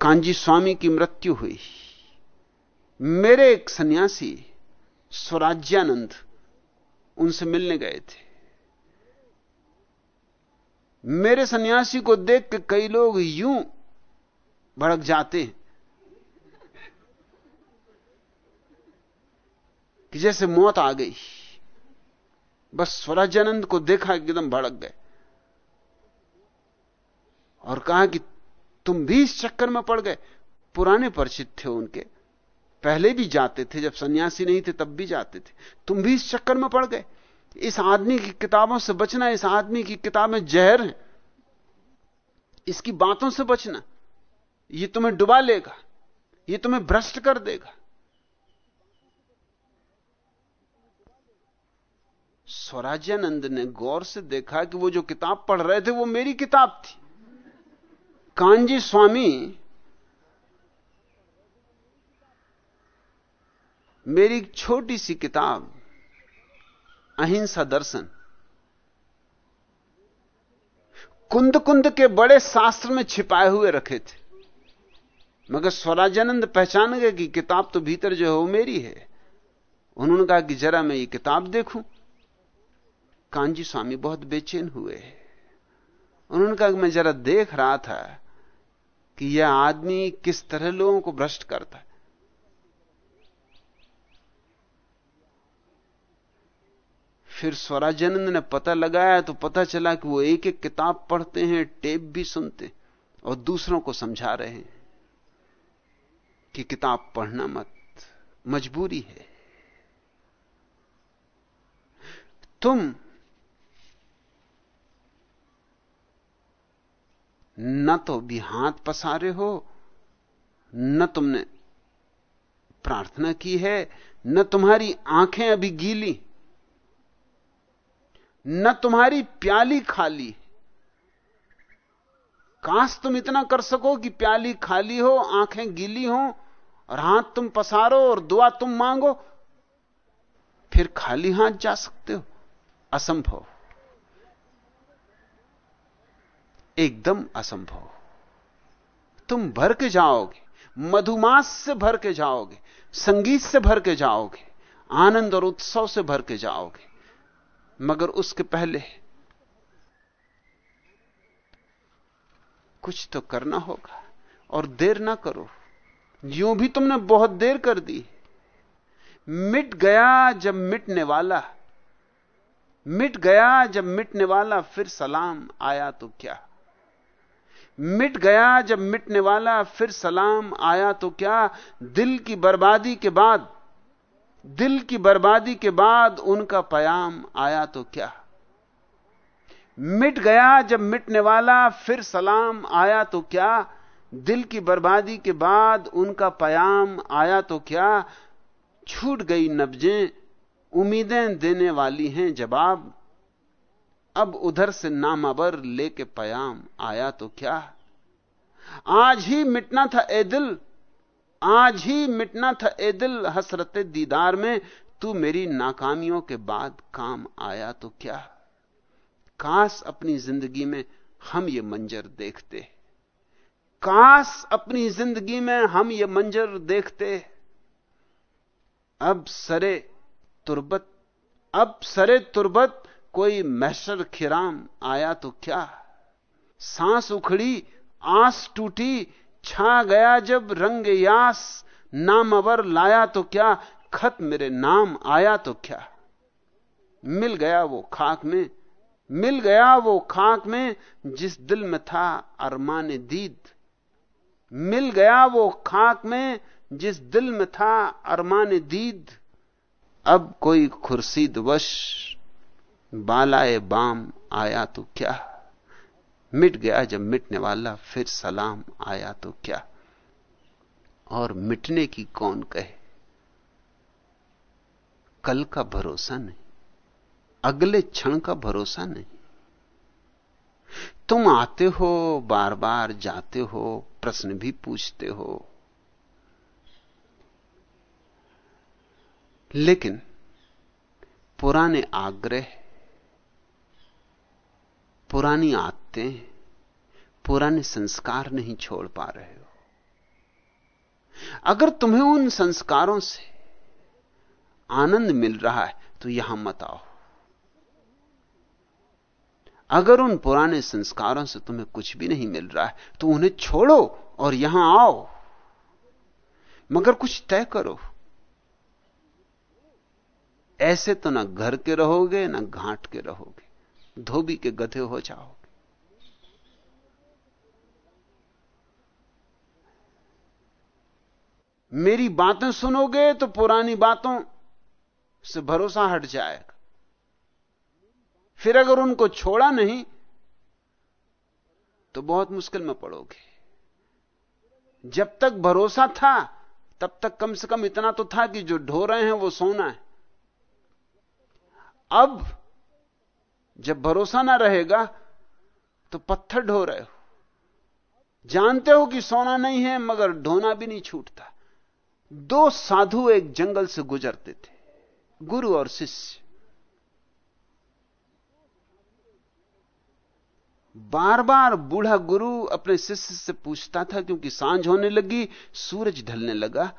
कांजी स्वामी की मृत्यु हुई। मेरे एक सन्यासी स्वराज्यानंद उनसे मिलने गए थे। मेरे सन्यासी को देख के कई लोग यूँ भड़क जाते हैं। कि जैसे मौत आ गई। बस स्वराजानंद को देखा एकदम भड़क गए। और कहा कि तुम भी इस चक्कर में पड़ गए। पुराने परिचित थे उनके। पहले भी जाते थे, जब सन्यासी नहीं थे, तब भी जाते थे। तुम भी इस चक्कर में पड़ गए। इस आदमी की किताबों से बचना, इस आदमी की किताबें जहर हैं। इसकी बातों से बचना। ये तुम्हें डुबा लेगा। ये तुम्हें भ्रष्ट कर देगा। स्वराज्यानंद ने गौर से देखा कि वो जो किताब पढ़ रहे थे, वो मेरी किताब थी। कांजी स्वामी, मेरी छोटी सी किताब, अहिंसा दर्शन कुंद कुंद के बड़े शास्त्र में छिपाए हुए रखे थे। मगर स्वराजानंद पहचान गए कि किताब तो भीतर जो है, वो मेरी है। उन्होंने कहा कि जरा मैं ये किताब देखूँ। कांजी स्वामी बहुत बेचैन हुए उन्होंने कहा मैं जरा देख रहा था कि यह आदमी किस तरह लोगों को भ्रष्ट करता है। फिर स्वराजानंद ने पता लगाया तो पता चला कि वो एक एक किताब पढ़ते हैं, टेप भी सुनते और दूसरों को समझा रहे हैं कि किताब पढ़ना मत, मजबूरी है। तुम न तो भी हाथ पसारे हो, न तुमने प्रार्थना की है, न तुम्हारी आँखें अभी गीली, न तुम्हारी प्याली खाली। काश तुम इतना कर सको कि प्याली खाली हो, आँखें गीली हो, और हाथ तुम पसारो और दुआ तुम मांगो, फिर खाली हाथ जा सकते हो। असंभव। एकदम असंभव। तुम भर के जाओगे, मधुमास से भर के जाओगे, संगीत से भर के जाओगे, आनंद और उत्सव से भर के जाओगे, मगर उसके पहले कुछ तो करना होगा और देर ना करो। यूँ भी तुमने बहुत देर कर दी। मिट गया जब मिटने वाला, मिट गया जब मिटने वाला, फिर सलाम, आया तो क्या? मिट गया जब मिटने वाला, फिर सलाम आया तो क्या? दिल की बर्बादी के बाद, दिल की बर्बादी के बाद उनका पयाम आया तो क्या? मिट गया जब मिटने वाला, फिर सलाम आया तो क्या? दिल की बर्बादी के बाद उनका पयाम आया तो क्या? छूट गई नब्जें, उम्मीदें देने वाली हैं जवाब। अब उधर से नामाबर लेके पयाम, आया तो क्या? आज ही मिटना था ए दिल, आज ही मिटना था ए दिल हसरत दीदार में, तू मेरी नाकामियों के बाद काम आया तो क्या? काश अपनी ज़िंदगी में हम ये मंजर देखते। काश अपनी ज़िंदगी में हम ये मंजर देखते। अब सरे तुरबत, अब सरे तुरबत कोई मैशर खिराम आया तो क्या? सांस उखड़ी, आस टूटी, छा गया जब रंग यास नामवर लाया तो क्या? खत मेरे नाम आया तो क्या? मिल गया वो खाक में, मिल गया वो खाक में जिस दिल में था अरमान दीद। मिल गया वो खाक में जिस दिल में था अरमान दीद। अब कोई खुर्शीद वश बालाए बाम आया तो क्या? मिट गया जब मिटने वाला, फिर सलाम आया तो क्या? और मिटने की कौन कहे? कल का भरोसा नहीं, अगले क्षण का भरोसा नहीं। तुम आते हो बार बार जाते हो, प्रश्न भी पूछते हो। लेकिन पुराने आग्रह पुरानी आदतें पुराने संस्कार नहीं छोड़ पा रहे हो। अगर तुम्हें उन संस्कारों से आनंद मिल रहा है तो यहाँ मत आओ। अगर उन पुराने संस्कारों से तुम्हें कुछ भी नहीं मिल रहा है तो उन्हें छोड़ो और यहाँ आओ। मगर कुछ तय करो। ऐसे तो ना घर के रहोगे, ना घाट के रहोगे। धोबी के गधे हो जाओगे मेरी बातें सुनोगे तो पुरानी बातों से भरोसा हट जाएगा। फिर अगर उनको छोड़ा नहीं तो बहुत मुश्किल में पड़ोगे। जब तक भरोसा था, तब तक कम से कम इतना तो था कि जो ढो रहे हैं वो सोना है। अब जब भरोसा ना रहेगा तो पत्थर ढो रहे हो। जानते हो कि सोना नहीं है, मगर ढोना भी नहीं छूटता। दो साधु एक जंगल से गुजरते थे, गुरु और शिष्य। बार बार बूढ़ा गुरु अपने शिष्य से पूछता था, क्योंकि साँझ होने लगी, सूरज ढलने लगा,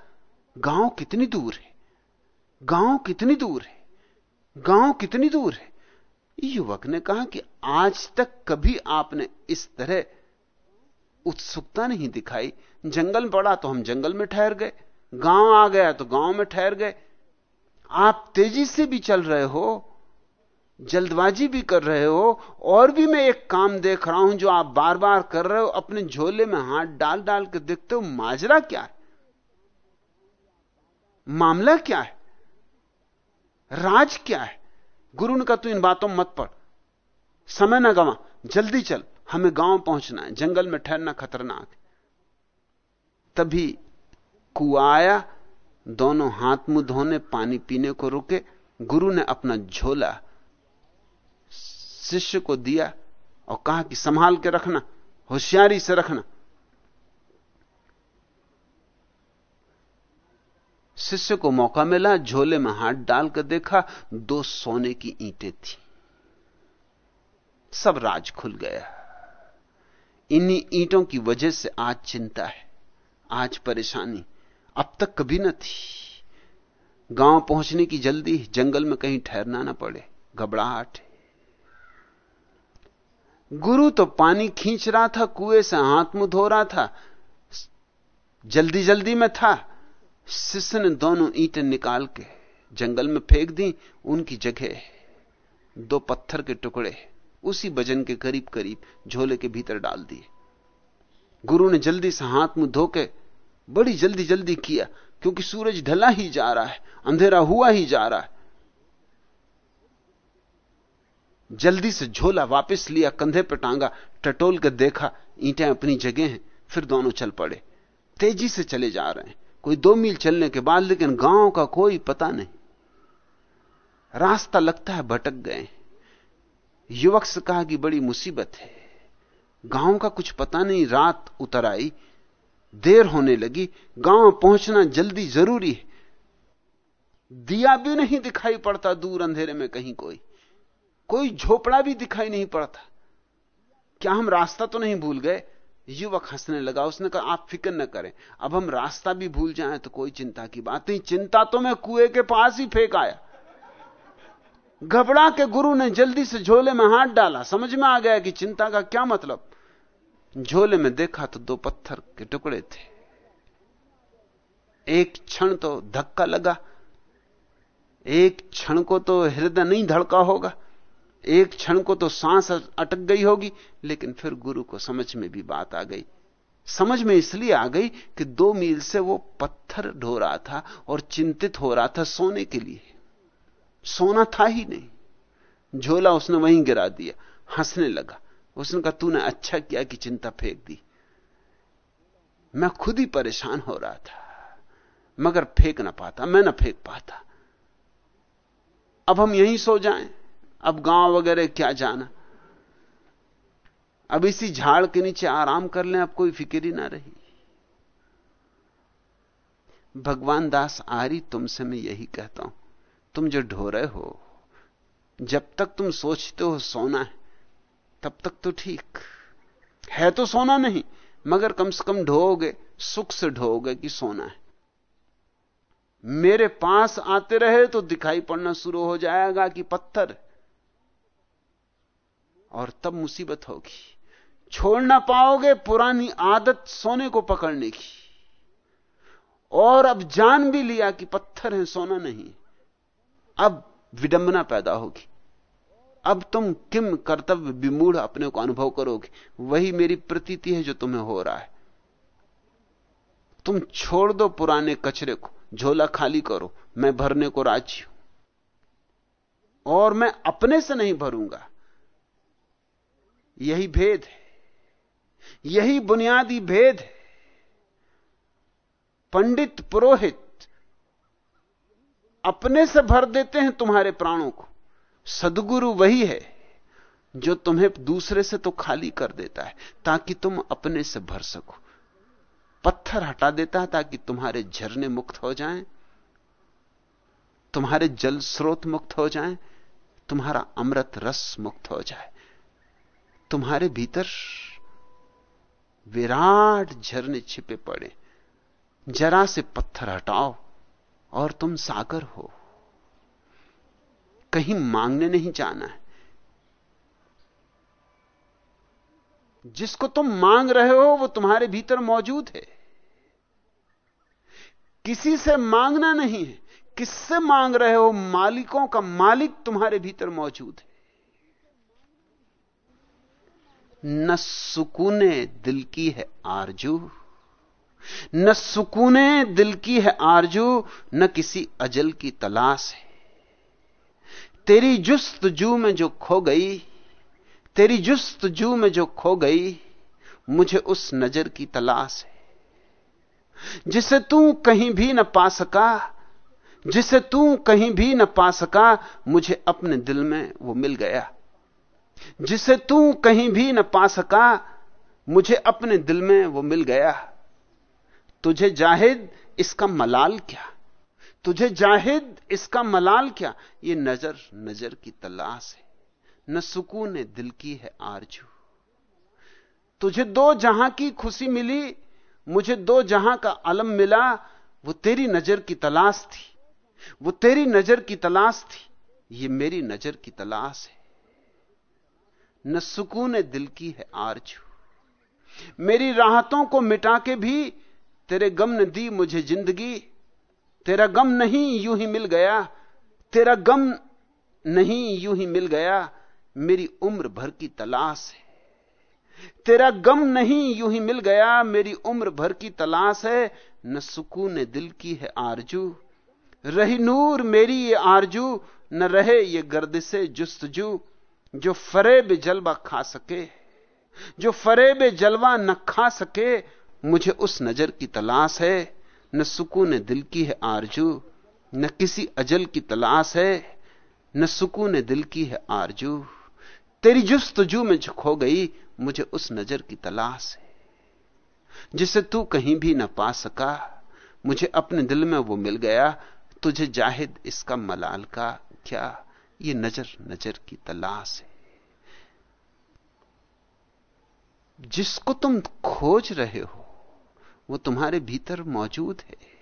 गाँव कितनी दूर है? गाँव कितनी दूर है? गाँव कितनी दूर है? युवक ने कहा कि आज तक कभी आपने इस तरह उत्सुकता नहीं दिखाई। जंगल पड़ा तो हम जंगल में ठहर गए, गाँव आ गया तो गाँव में ठहर गए। आप तेज़ी से भी चल रहे हो, जल्दबाजी भी कर रहे हो, और भी मैं एक काम देख रहा हूँ जो आप बार बार कर रहे हो, अपने झोले में हाथ डाल डाल के देखते हो माजरा क्या है? मामला क्या है? राज क्या है? गुरु ने कहा, तू इन बातों मत पढ़। समय ना गवा, जल्दी चल। हमें गाँव पहुँचना है, जंगल में ठहरना खतरनाक तभी कुआ आया, दोनों हाथ मुँह धोने, पानी पीने को रुके। गुरु ने अपना झोला शिष्य को दिया और कहा कि संभाल के रखना, होशियारी से रखना। शिष्य को मौका मिला, झोले में हाथ डालकर देखा, दो सोने की ईंटें थी। सब राज खुल गया। इन्हीं ईंटों की वजह से आज चिंता है, आज परेशानी, अब तक कभी न थी। गाँव पहुँचने की जल्दी जंगल में कहीं ठहरना ना पड़े, घबराहट गुरु तो पानी खींच रहा था, कुएँ से हाथ मुँह धो रहा था जल्दी जल्दी में था शिष्य ने दोनों ईंटें निकाल के जंगल में फेंक दी, उनकी जगह दो पत्थर के टुकड़े उसी वज़न के करीब करीब झोले के भीतर डाल दिए। गुरु ने जल्दी से हाथ मुँह धोके बड़ी जल्दी जल्दी किया, क्योंकि सूरज ढला ही जा रहा है, अंधेरा हुआ ही जा रहा है। जल्दी से झोला वापस लिया, कंधे पर टांगा, टटोल कर देखा, ईंटें अपनी जगह हैं, फिर दोनों चल पड़े। तेज़ी से चले जा रहे हैं। कोई दो मील चलने के बाद, लेकिन गाँव का कोई पता नहीं। रास्ता लगता है भटक गए। युवक से कहा कि बड़ी मुसीबत है। गाँव का कुछ पता नहीं, रात उतर आई, देर होने लगी। गाँव पहुँचना जल्दी ज़रूरी है। दिया भी नहीं दिखाई पड़ता दूर अंधेरे में कहीं कोई। कोई झोपड़ा भी दिखाई नहीं पड़ता। क्या हम रास्ता तो नहीं भूल गए? युवक हंसने लगा, उसने कहा, आप फ़िक्र न करें, अब हम रास्ता भी भूल जाएँ तो कोई चिंता की बात नहीं। चिंता तो मैं कुएँ के पास ही फेंक आया। घबरा के गुरु ने जल्दी से झोले में हाथ डाला। समझ में आ गया कि चिंता का क्या मतलब? झोले में देखा तो दो पत्थर के टुकड़े थे। एक क्षण तो धक्का लगा, एक क्षण को तो हृदय नहीं धड़का होगा। एक क्षण को तो सांस अटक गई होगी, लेकिन फिर गुरु को समझ में भी बात आ गई। समझ में इसलिए आ गई कि दो मील से वो पत्थर ढो रहा था और चिंतित हो रहा था सोने के लिए। सोना था ही नहीं। झोला उसने वहीं गिरा दिया, हंसने लगा। उसने कहा, तूने अच्छा किया कि चिंता फेंक दी। मैं खुद ही परेशान हो रहा था, मगर फेंक ना पाता, मैं ना फेंक पाता। अब हम यहीं सो जाएँ। अब गाँव वगैरह क्या जाना? अब इसी झाड़ के नीचे आराम कर लें, अब कोई फ़िक्र ही ना रही। भगवान दास आरी तुमसे मैं यही कहता हूँ। तुम जो ढो रहे हो, जब तक तुम सोचते हो सोना है, तब तक तो ठीक। है तो सोना नहीं, मगर कम से कम ढोगे सुख से ढोगे कि सोना है। मेरे पास आते रहे तो दिखाई पड़ना शुरू हो जाएगा कि पत्थर और तब मुसीबत होगी। छोड़ ना पाओगे पुरानी आदत सोने को पकड़ने की। और अब जान भी लिया कि पत्थर है, सोना नहीं। अब विडंबना पैदा होगी। अब तुम किम कर्तव्य विमूढ़ अपने को अनुभव करोगे? वही मेरी प्रतीति है जो तुम्हें हो रहा है। तुम छोड़ दो पुराने कचरे को। झोला खाली करो। मैं भरने को राज़ी हूँ। और मैं अपने से नहीं भरूँगा। यही भेद है। यही बुनियादी भेद है। पंडित पुरोहित अपने से भर देते हैं तुम्हारे प्राणों को। सदगुरु वही है जो तुम्हें दूसरे से तो खाली कर देता है ताकि तुम अपने से भर सको। पत्थर हटा देता है ताकि तुम्हारे झरने मुक्त हो जाएँ, तुम्हारे जल स्रोत मुक्त हो जाएँ, तुम्हारा अमृत रस मुक्त हो जाए। तुम्हारे भीतर विराट झरने छिपे पड़े। जरा से पत्थर हटाओ और तुम सागर हो। कहीं मांगने नहीं जाना है। जिसको तुम मांग रहे हो, वो तुम्हारे भीतर मौजूद है। किसी से मांगना नहीं है। किससे मांग रहे हो? मालिकों का मालिक तुम्हारे भीतर मौजूद है। न सुकूने दिल की है आरज़ू। न सुकूने दिल की है आरज़ू, न किसी अजल की तलाश है। तेरी जुस्त जू में जो खो गई, तेरी जुस्त जू में जो खो गई, मुझे उस नज़र की तलाश है। जिसे तू कहीं भी न पा सका, जिसे तू कहीं भी न पा सका, मुझे अपने दिल में वो मिल गया। जिसे तू कहीं भी न पा सका, मुझे अपने दिल में वो मिल गया। तुझे जाहिद, इसका मलाल क्या? तुझे जाहिद, इसका मलाल क्या? ये नज़र नज़र की तलाश है। न सुकून दिल की है आरज़ू। तुझे दो जहाँ की खुशी मिली, मुझे दो जहाँ का अलम मिला, वो तेरी नज़र की तलाश थी। वो तेरी नज़र की तलाश थी, ये मेरी नज़र की तलाश है। न सुकून दिल की है आरज़ू। मेरी राहतों को मिटा के भी तेरे गम ने दी मुझे ज़िंदगी। तेरा गम नहीं यूँ ही मिल गया, तेरा गम नहीं यूँ ही मिल गया, मेरी उम्र भर की तलाश है। तेरा गम नहीं यूँ ही मिल गया, मेरी उम्र भर की तलाश है, न सुकून दिल की है आरज़ू। रही नूर मेरी ये आरज़ू, न रहे ये गर्द से जुस्तजू। जो फरेब जलवा खा सके, जो फरेब जलवा न खा सके, मुझे उस नज़र की तलाश है। न सुकून दिल की है आरज़ू, न किसी अजल की तलाश है। न सुकून दिल की है आरज़ू, तेरी जुस्त जुस्तजू में खो गई, मुझे उस नज़र की तलाश है। जिसे तू कहीं भी न पा सका, मुझे अपने दिल में वो मिल गया, तुझे जाहिद इसका मलाल का क्या ये नज़र नज़र की तलाश है। जिसको तुम खोज रहे हो, वो तुम्हारे भीतर मौजूद है।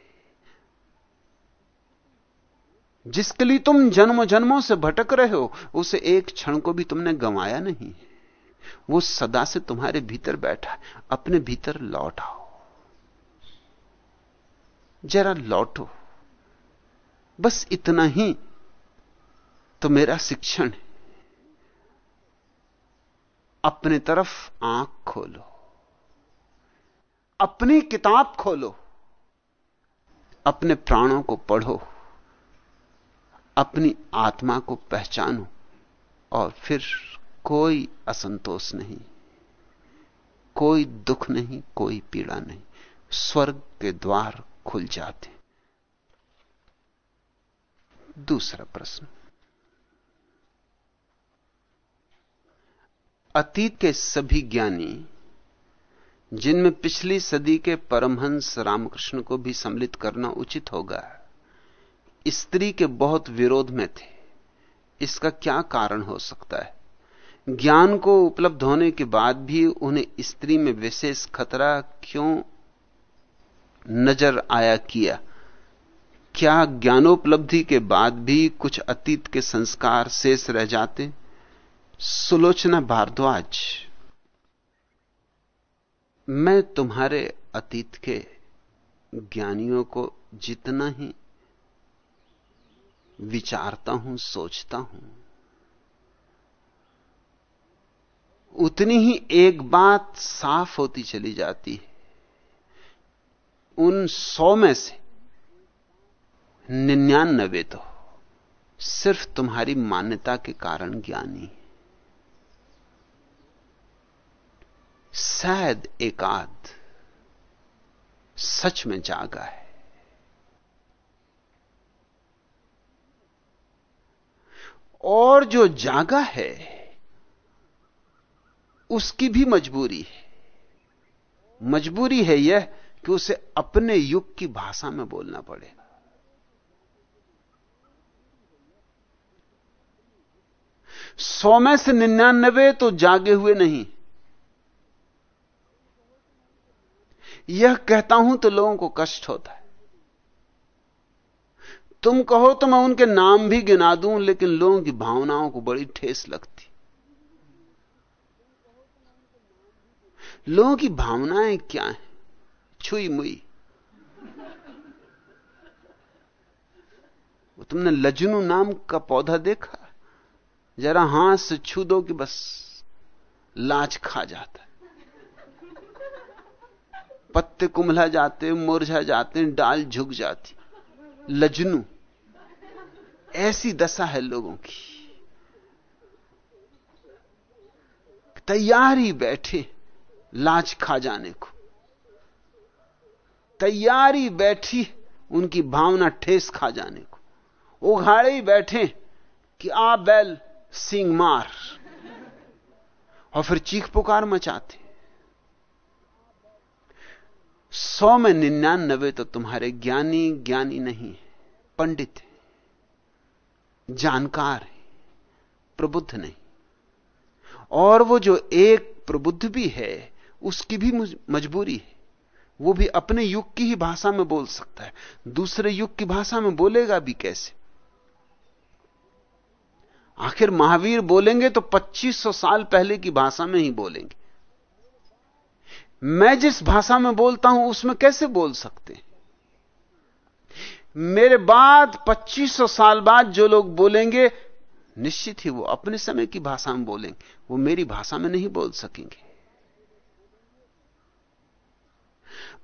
जिसके लिए तुम जन्मों जन्मों से भटक रहे हो, उसे एक क्षण को भी तुमने गंवाया नहीं। वो सदा से तुम्हारे भीतर बैठा है। अपने भीतर लौट आओ। जरा लौटो। बस इतना ही। तो मेरा शिक्षण है। अपने तरफ़ आँख खोलो। अपनी किताब खोलो। अपने प्राणों को पढ़ो। अपनी आत्मा को पहचानो। और फिर कोई असंतोष नहीं। कोई दुख नहीं, कोई पीड़ा नहीं। स्वर्ग के द्वार खुल जाते। दूसरा प्रश्न। अतीत के सभी ज्ञानी, जिनमें पिछली सदी के परमहंस रामकृष्ण को भी सम्मिलित करना उचित होगा, स्त्री के बहुत विरोध में थे। इसका क्या कारण हो सकता है? ज्ञान को उपलब्ध होने के बाद भी उन्हें स्त्री में विशेष खतरा क्यों नज़र आया किया? क्या ज्ञानोपलब्धि के बाद भी कुछ अतीत के संस्कार शेष रह जाते? सुलोचना भारद्वाज मैं तुम्हारे अतीत के ज्ञानियों को जितना ही विचारता हूँ, सोचता हूँ, उतनी ही एक बात साफ़ होती चली जाती है। उन सौ में से निन्यानबे तो सिर्फ़ तुम्हारी मान्यता के कारण ज्ञानी शायद एकाद सच में जागा है। और जो जागा है, उसकी भी मजबूरी है। मजबूरी है यह कि उसे अपने युग की भाषा में बोलना पड़ेगा सौ में से निन्यानबे तो जागे हुए नहीं यह कहता हूँ तो लोगों को कष्ट होता है। तुम कहो तो मैं उनके नाम भी गिना दूँ, लेकिन लोगों की भावनाओं को बड़ी ठेस लगती। लोगों की भावनाएँ क्या हैं? छुई मुई। तुमने लजनू नाम का पौधा देखा? जरा हाथ से छू दो कि बस लाज खा जाता है। पत्ते कुमला जाते, मुरझा जाते, डाल झुक जाती। लजनू। ऐसी दशा है लोगों की। तैयार बैठे, लाज खा जाने को। तैयारी बैठी, उनकी भावना ठेस खा जाने को। उघाड़े ही बैठे, कि आ बैल, सिंग मार। और फिर चीख पुकार मचाते। सौ में निन्यानबे तो तुम्हारे ज्ञानी ज्ञानी नहीं है, पंडित है, जानकार है, प्रबुद्ध नहीं। और वो जो एक प्रबुद्ध भी है, उसकी भी मजबूरी है। वो भी अपने युग की ही भाषा में बोल सकता है। दूसरे युग की भाषा में बोलेगा भी कैसे? आखिर महावीर बोलेंगे तो 2500 साल पहले की भाषा में ही बोलेंगे। मैं जिस भाषा में बोलता हूँ, उसमें कैसे बोल सकते? मेरे बाद 2500 साल बाद जो लोग बोलेंगे, निश्चित ही वो अपने समय की भाषा में बोलेंगे। वो मेरी भाषा में नहीं बोल सकेंगे।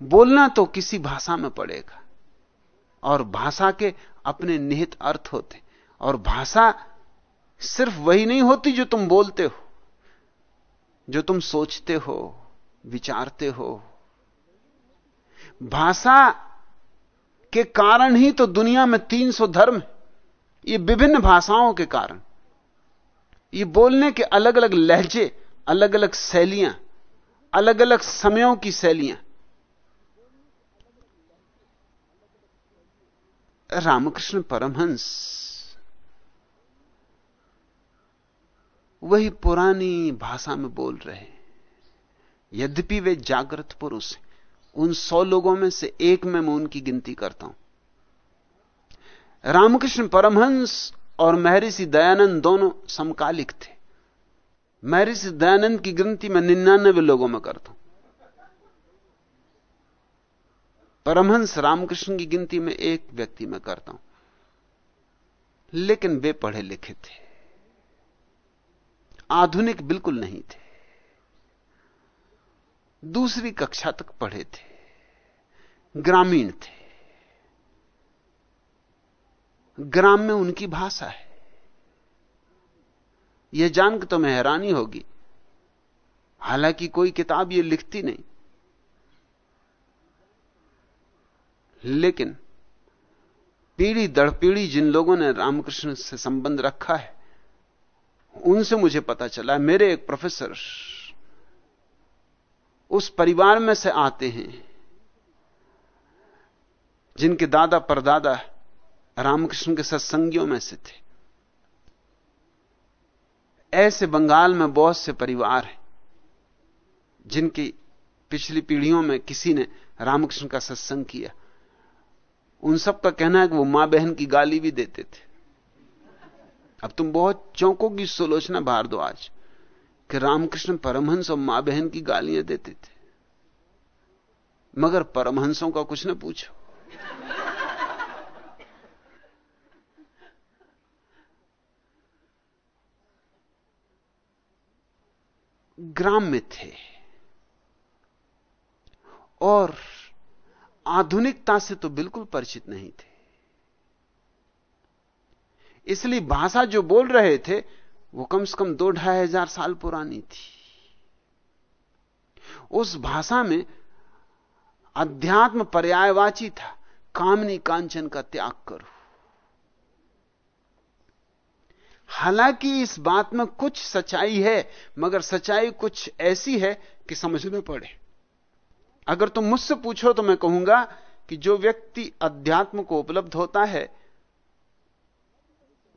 बोलना तो किसी भाषा में पड़ेगा। और भाषा के अपने निहित अर्थ होते। और भाषा सिर्फ़ वही नहीं होती जो तुम बोलते हो, जो तुम सोचते हो। विचारते हो। भाषा के कारण ही तो दुनिया में 300 धर्म ये विभिन्न भाषाओं के कारण। ये बोलने के अलग अलग लहजे अलग अलग शैलियाँ अलग अलग समयों की शैलियाँ। रामकृष्ण परमहंस, वही पुरानी भाषा में बोल रहे हैं। यद्यपि वे जागृत पुरुष हैं, उन सौ लोगों में से एक में मैं उनकी गिनती करता हूँ। रामकृष्ण परमहंस और महर्षि दयानंद दोनों समकालिक थे। महर्षि दयानंद की गिनती मैं निन्यानवे लोगों में करता हूँ। परमहंस रामकृष्ण की गिनती में एक व्यक्ति में करता हूँ। लेकिन वे पढ़े लिखे थे। आधुनिक बिल्कुल नहीं थे। दूसरी कक्षा तक पढ़े थे, ग्रामीण थे। ग्राम में उनकी भाषा है। यह जानकर तो मैं हैरानी होगी। हालाँकि कोई किताब यह लिखती नहीं। लेकिन पीढ़ी दड़ पीढ़ी जिन लोगों ने रामकृष्ण से संबंध रखा है, उनसे मुझे पता चला, मेरे एक प्रोफेसर उस परिवार में से आते हैं, जिनके दादा परदादा रामकृष्ण के सत्संगियों में से थे। ऐसे बंगाल में बहुत से परिवार हैं, जिनकी पिछली पीढ़ियों में किसी ने रामकृष्ण का सत्संग किया। उन सब का कहना है कि वो माँ बहन की गाली भी देते थे। अब तुम बहुत चौंकों की सुलोचना बाहर दो आज। कि रामकृष्ण परमहंस और माँ बहन की गालियाँ देते थे। मगर परमहंसों का कुछ ना पूछो। ग्राम में थे। और आधुनिकता से तो बिल्कुल परिचित नहीं थे। इसलिए भाषा जो बोल रहे थे वो कम से कम दो ढाई हज़ार साल पुरानी थी। उस भाषा में अध्यात्म पर्यायवाची था। कामनी कांचन का त्याग करो। हालाँकि इस बात में कुछ सच्चाई है, मगर सच्चाई कुछ ऐसी है कि समझने पड़े। अगर तुम मुझसे पूछो तो मैं कहूँगा कि जो व्यक्ति अध्यात्म को उपलब्ध होता है,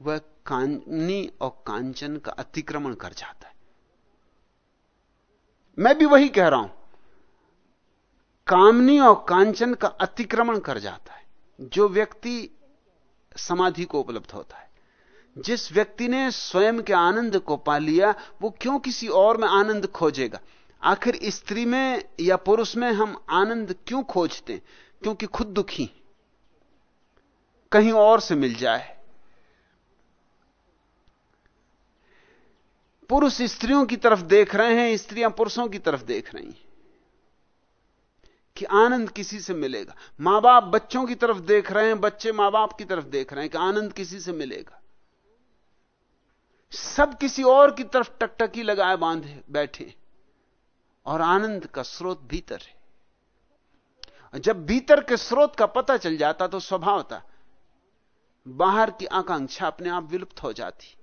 वह कानी और कांचन का अतिक्रमण कर जाता है। मैं भी वही कह रहा हूँ। कामनी और कांचन का अतिक्रमण कर जाता है, जो व्यक्ति समाधि को उपलब्ध होता है। जिस व्यक्ति ने स्वयं के आनंद को पा लिया, वो क्यों किसी और में आनंद खोजेगा? आखिर स्त्री में या पुरुष में हम आनंद क्यों खोजते क्योंकि खुद दुखी कहीं और से मिल जाए। पुरुष स्त्रियों की तरफ़ देख रहे हैं, स्त्रियाँ पुरुषों की तरफ़ देख रही हैं। कि आनंद किसी से मिलेगा। माँ बाप बच्चों की तरफ़ देख रहे हैं, बच्चे माँ बाप की तरफ़ देख रहे हैं कि आनंद किसी से मिलेगा। सब किसी और की तरफ़ टकटकी लगाए बांधे, बैठे और आनंद का स्रोत भीतर है। जब भीतर के स्रोत का पता चल जाता तो स्वभाव था बाहर की आकांक्षा अपने आप विलुप्त हो जाती।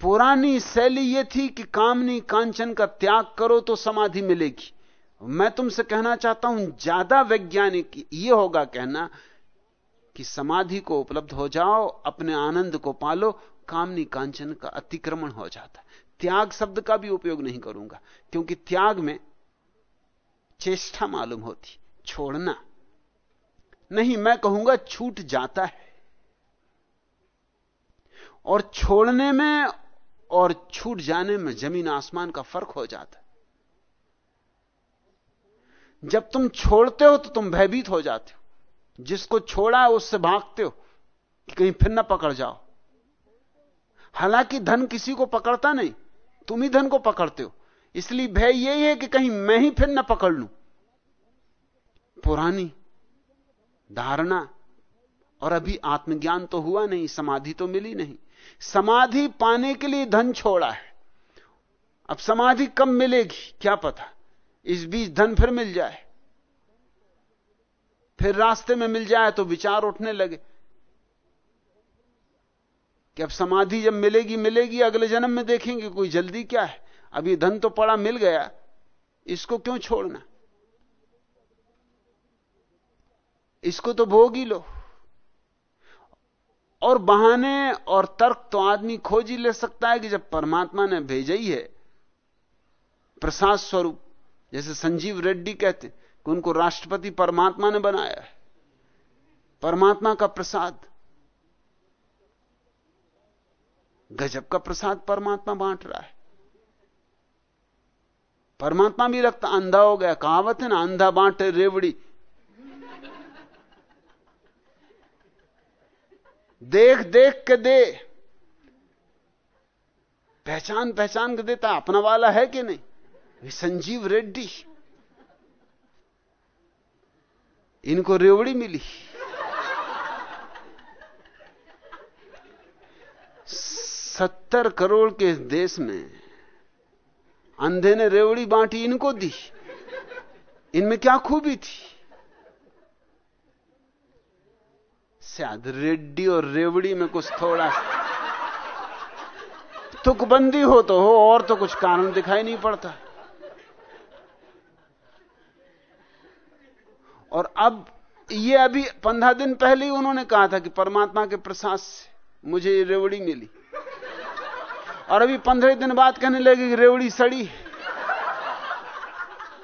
पुरानी शैली यह थी कि कामनी कांचन का त्याग करो तो समाधि मिलेगी। मैं तुमसे कहना चाहता हूँ, ज़्यादा वैज्ञानिक यह होगा कहना कि समाधि को उपलब्ध हो जाओ, अपने आनंद को पालो, कामनी कांचन का अतिक्रमण हो जाता त्याग शब्द का भी उपयोग नहीं करूँगा, क्योंकि त्याग में चेष्टा मालूम होती, छोड़ना। नहीं, मैं कहूँगा छूट जाता है। और छोड़ने में और छूट जाने में ज़मीन आसमान का फ़र्क हो जाता है। जब तुम छोड़ते हो तो तुम भयभीत हो जाते हो। जिसको छोड़ा है उससे भागते हो कि कहीं फिर ना पकड़ जाओ। हालाँकि धन किसी को पकड़ता नहीं, तुम ही धन को पकड़ते हो। इसलिए भय यही है कि कहीं मैं ही फिर ना पकड़ लू। पुरानी धारणा और अभी आत्मज्ञान तो हुआ नहीं, समाधि तो मिली नहीं। समाधि पाने के लिए धन छोड़ा है। अब समाधि कब मिलेगी, क्या पता? इस बीच धन फिर मिल जाए। फिर रास्ते में मिल जाए तो विचार उठने लगे। कि अब समाधि जब मिलेगी मिलेगी, अगले जन्म में देखेंगे, कोई जल्दी क्या है? अब ये धन तो पड़ा, मिल गया। इसको क्यों छोड़ना? इसको तो भोग ही लो। और बहाने और तर्क तो आदमी खोज ही ले सकता है कि जब परमात्मा ने भेजा ही है, प्रसाद स्वरूप, जैसे संजीव रेड्डी कहते कि उनको राष्ट्रपति परमात्मा ने बनाया है। परमात्मा का प्रसाद, गजब का प्रसाद परमात्मा बांट रहा है। परमात्मा भी रखता अंधा हो गया, कहावत है ना, अंधा बांटे रेवड़ी। देख देख के दे। पहचान पहचान के देता, अपना वाला है कि नहीं? संजीव रेड्डी। इनको रेवड़ी मिली। सत्तर करोड़ के देश में अंधे ने रेवड़ी बांटी, इनको दी। इनमें क्या खूबी थी? शायद रेड्डी और रेवड़ी में कुछ थोड़ा तुकबंदी हो तो हो, और तो कुछ कारण दिखाई नहीं पड़ता। और अब ये अभी पंद्रह दिन पहले ही उन्होंने कहा था कि परमात्मा के प्रसाद से मुझे ये रेवड़ी मिली। और अभी पंद्रह दिन बाद कहने लगे कि रेवड़ी सड़ी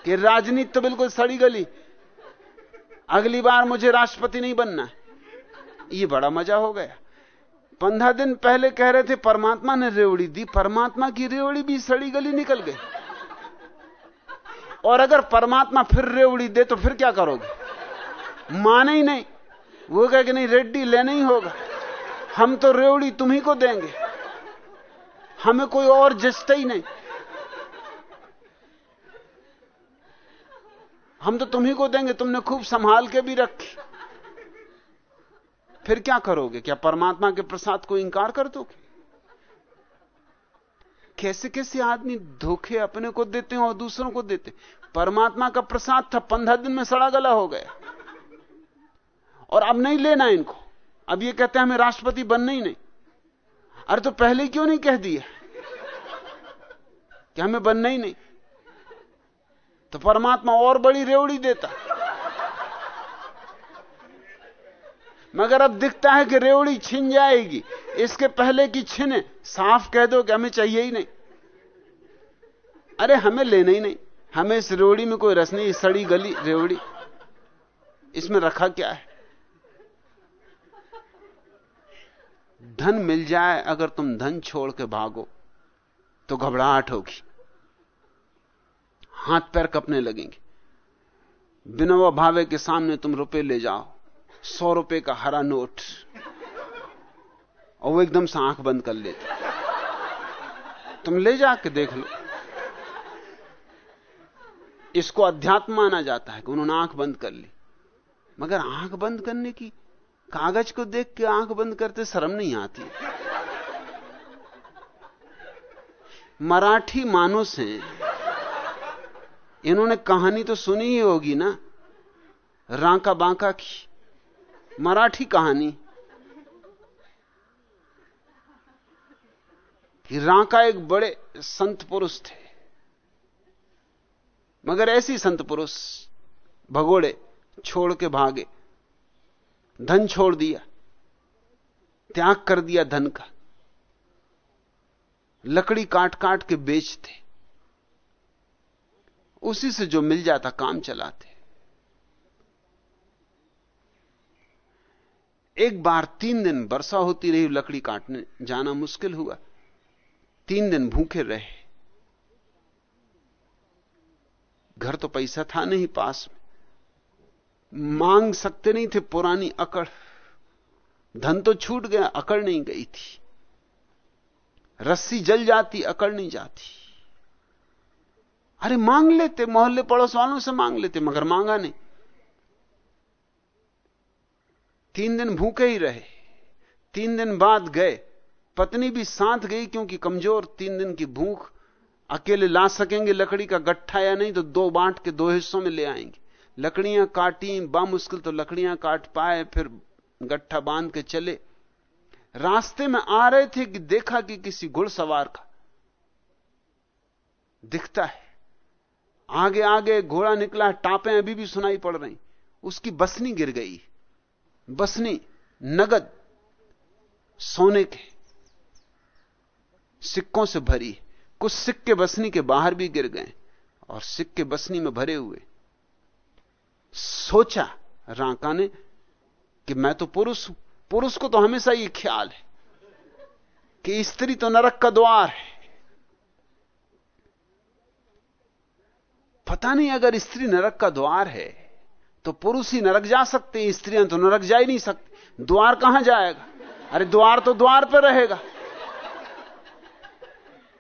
कि राजनीति तो बिल्कुल सड़ी गली। अगली बार मुझे राष्ट्रपति नहीं बनना है। ये बड़ा मज़ा हो गया। पंद्रह दिन पहले कह रहे थे, परमात्मा ने रेवड़ी दी, परमात्मा की रेवड़ी भी सड़ी गली निकल गई। और अगर परमात्मा फिर रेवड़ी दे तो फिर क्या करोगे? माने ही नहीं। वो कहे कि नहीं, रेड्डी लेना ही होगा। हम तो रेवड़ी तुम्ही को देंगे। हमें कोई और जचता ही नहीं। हम तो तुम्ही को देंगे, तुमने खूब संभाल के भी रखी। फिर क्या करोगे? क्या परमात्मा के प्रसाद को इंकार कर दोगे? कैसे कैसे आदमी धोखे अपने को देते हैं और दूसरों को देते परमात्मा का प्रसाद था, पंद्रह दिन में सड़ा गला हो गया। और अब नहीं लेना इनको। अब ये कहते हैं, हमें राष्ट्रपति बनना ही नहीं। अरे तो पहले क्यों नहीं कह दिया कि हमें बनना ही नहीं। तो परमात्मा और बड़ी रेवड़ी देता। मगर अब दिखता है कि रेवड़ी छिन जाएगी। इसके पहले की छिने साफ़ कह दो कि हमें चाहिए ही नहीं। अरे हमें लेना ही नहीं। हमें इस रेवड़ी में कोई रस नहीं सड़ी गली रेवड़ी। इसमें रखा क्या है? धन मिल जाए, अगर तुम धन छोड़ के भागो तो घबराहट होगी। हाथ पैर कपने लगेंगे। बिना भावे के सामने तुम रुपए ले जाओ। सौ रुपए का हरा नोट। और वो एकदम से आँख बंद कर लेते। तुम ले जाके देख लो। इसको अध्यात्म माना जाता है कि उन्होंने आँख बंद कर ली। मगर आँख बंद करने की कागज़ को देख के आँख बंद करते शर्म नहीं आती। मराठी मानुस हैं। इन्होंने कहानी तो सुनी ही होगी ना। रांका बांका की। मराठी कहानी। कि रांका एक बड़े संत पुरुष थे। मगर ऐसी संत पुरुष भगोड़े छोड़ के भागे। धन छोड़ दिया। त्याग कर दिया धन का। लकड़ी काट काट के बेचते। उसी से जो मिल जाता, काम चलाते। एक बार तीन दिन वर्षा होती रही, लकड़ी काटने जाना मुश्किल हुआ। तीन दिन भूखे रहे। घर तो पैसा था नहीं पास में। मांग सकते नहीं थे, पुरानी अकड़। धन तो छूट गया, अकड़ नहीं गई थी। रस्सी जल जाती, अकड़ नहीं जाती। अरे मांग लेते, मोहल्ले पड़ोस वालों से मांग लेते, मगर मांगा नहीं। तीन दिन भूखे ही रहे, तीन दिन बाद गए। पत्नी भी साथ गई क्योंकि कमज़ोर, तीन दिन की भूख। अकेले ला सकेंगे लकड़ी का गट्ठा या नहीं तो दो बांट के दो हिस्सों में ले आएँगे। लकड़ियाँ काटी, बामुश्किल तो लकड़ियाँ काट पाए, फिर गट्ठा बाँध के चले। रास्ते में आ रहे थे कि देखा कि किसी घुड़सवार का दिखता है। आगे आगे घोड़ा निकला, टापे अभी भी सुनाई पड़ रही। उसकी बसनी गिर गई। बसनी, नगद, सोने के सिक्कों से भरी। कुछ सिक्के बसनी के बाहर भी गिर गए और सिक्के बसनी में भरे हुए। सोचा रांका ने कि मैं तो पुरुष हूँ। पुरुष को तो हमेशा ये ख्याल है कि स्त्री तो नरक का द्वार है। पता नहीं अगर स्त्री नरक का द्वार है तो पुरुष ही नरक जा सकते हैं, स्त्रियाँ तो नरक जा ही नहीं सकती। द्वार कहाँ जाएगा? अरे द्वार तो द्वार पर रहेगा।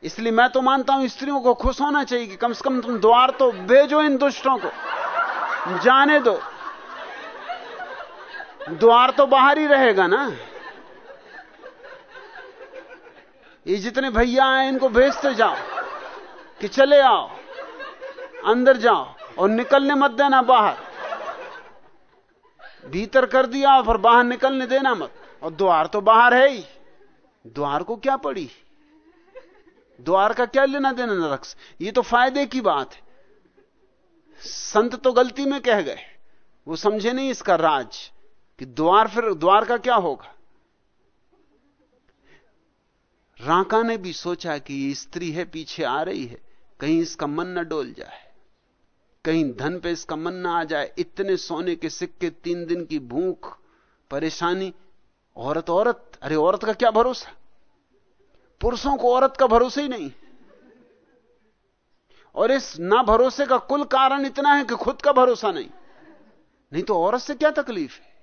इसलिए मैं तो मानता हूँ स्त्रियों को खुश होना चाहिए कि कम से कम तुम द्वार तो भेजो इन दुष्टों को। जाने दो। द्वार तो बाहर ही रहेगा ना। ये जितने भैया आए इनको भेजते जाओ कि चले आओ, अंदर जाओ और निकलने मत देना बाहर। भीतर कर दिया और फिर बाहर निकलने देना मत। और द्वार तो बाहर है ही। द्वार को क्या पड़ी? द्वार का क्या लेना देना नरक से ये तो फ़ायदे की बात है। संत तो गलती में कह गए। वो समझे नहीं इसका राज कि द्वार फिर द्वार का क्या होगा। राका ने भी सोचा कि ये स्त्री है, पीछे आ रही है। कहीं इसका मन न डोल जाए। कहीं धन पे इसका मन ना आ जाए, इतने सोने के सिक्के, तीन दिन की भूख, परेशानी, औरत औरत, अरे औरत का क्या भरोसा? पुरुषों को औरत का भरोसा ही नहीं। और इस ना भरोसे का कुल कारण इतना है कि खुद का भरोसा नहीं। नहीं तो औरत से क्या तकलीफ़ है?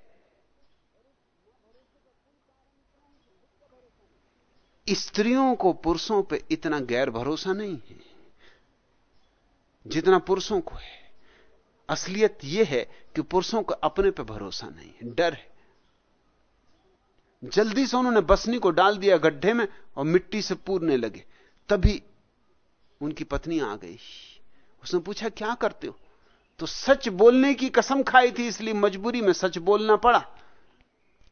स्त्रियों को पुरुषों पे इतना गैर भरोसा नहीं है। जितना पुरुषों को है। असलियत यह है कि पुरुषों को अपने पे भरोसा नहीं है। डर है। जल्दी से उन्होंने बसनी को डाल दिया गड्ढे में और मिट्टी से पूरने लगे। तभी उनकी पत्नी आ गई। उसने पूछा, क्या करते हो? तो सच बोलने की कसम खाई थी, इसलिए मजबूरी में सच बोलना पड़ा।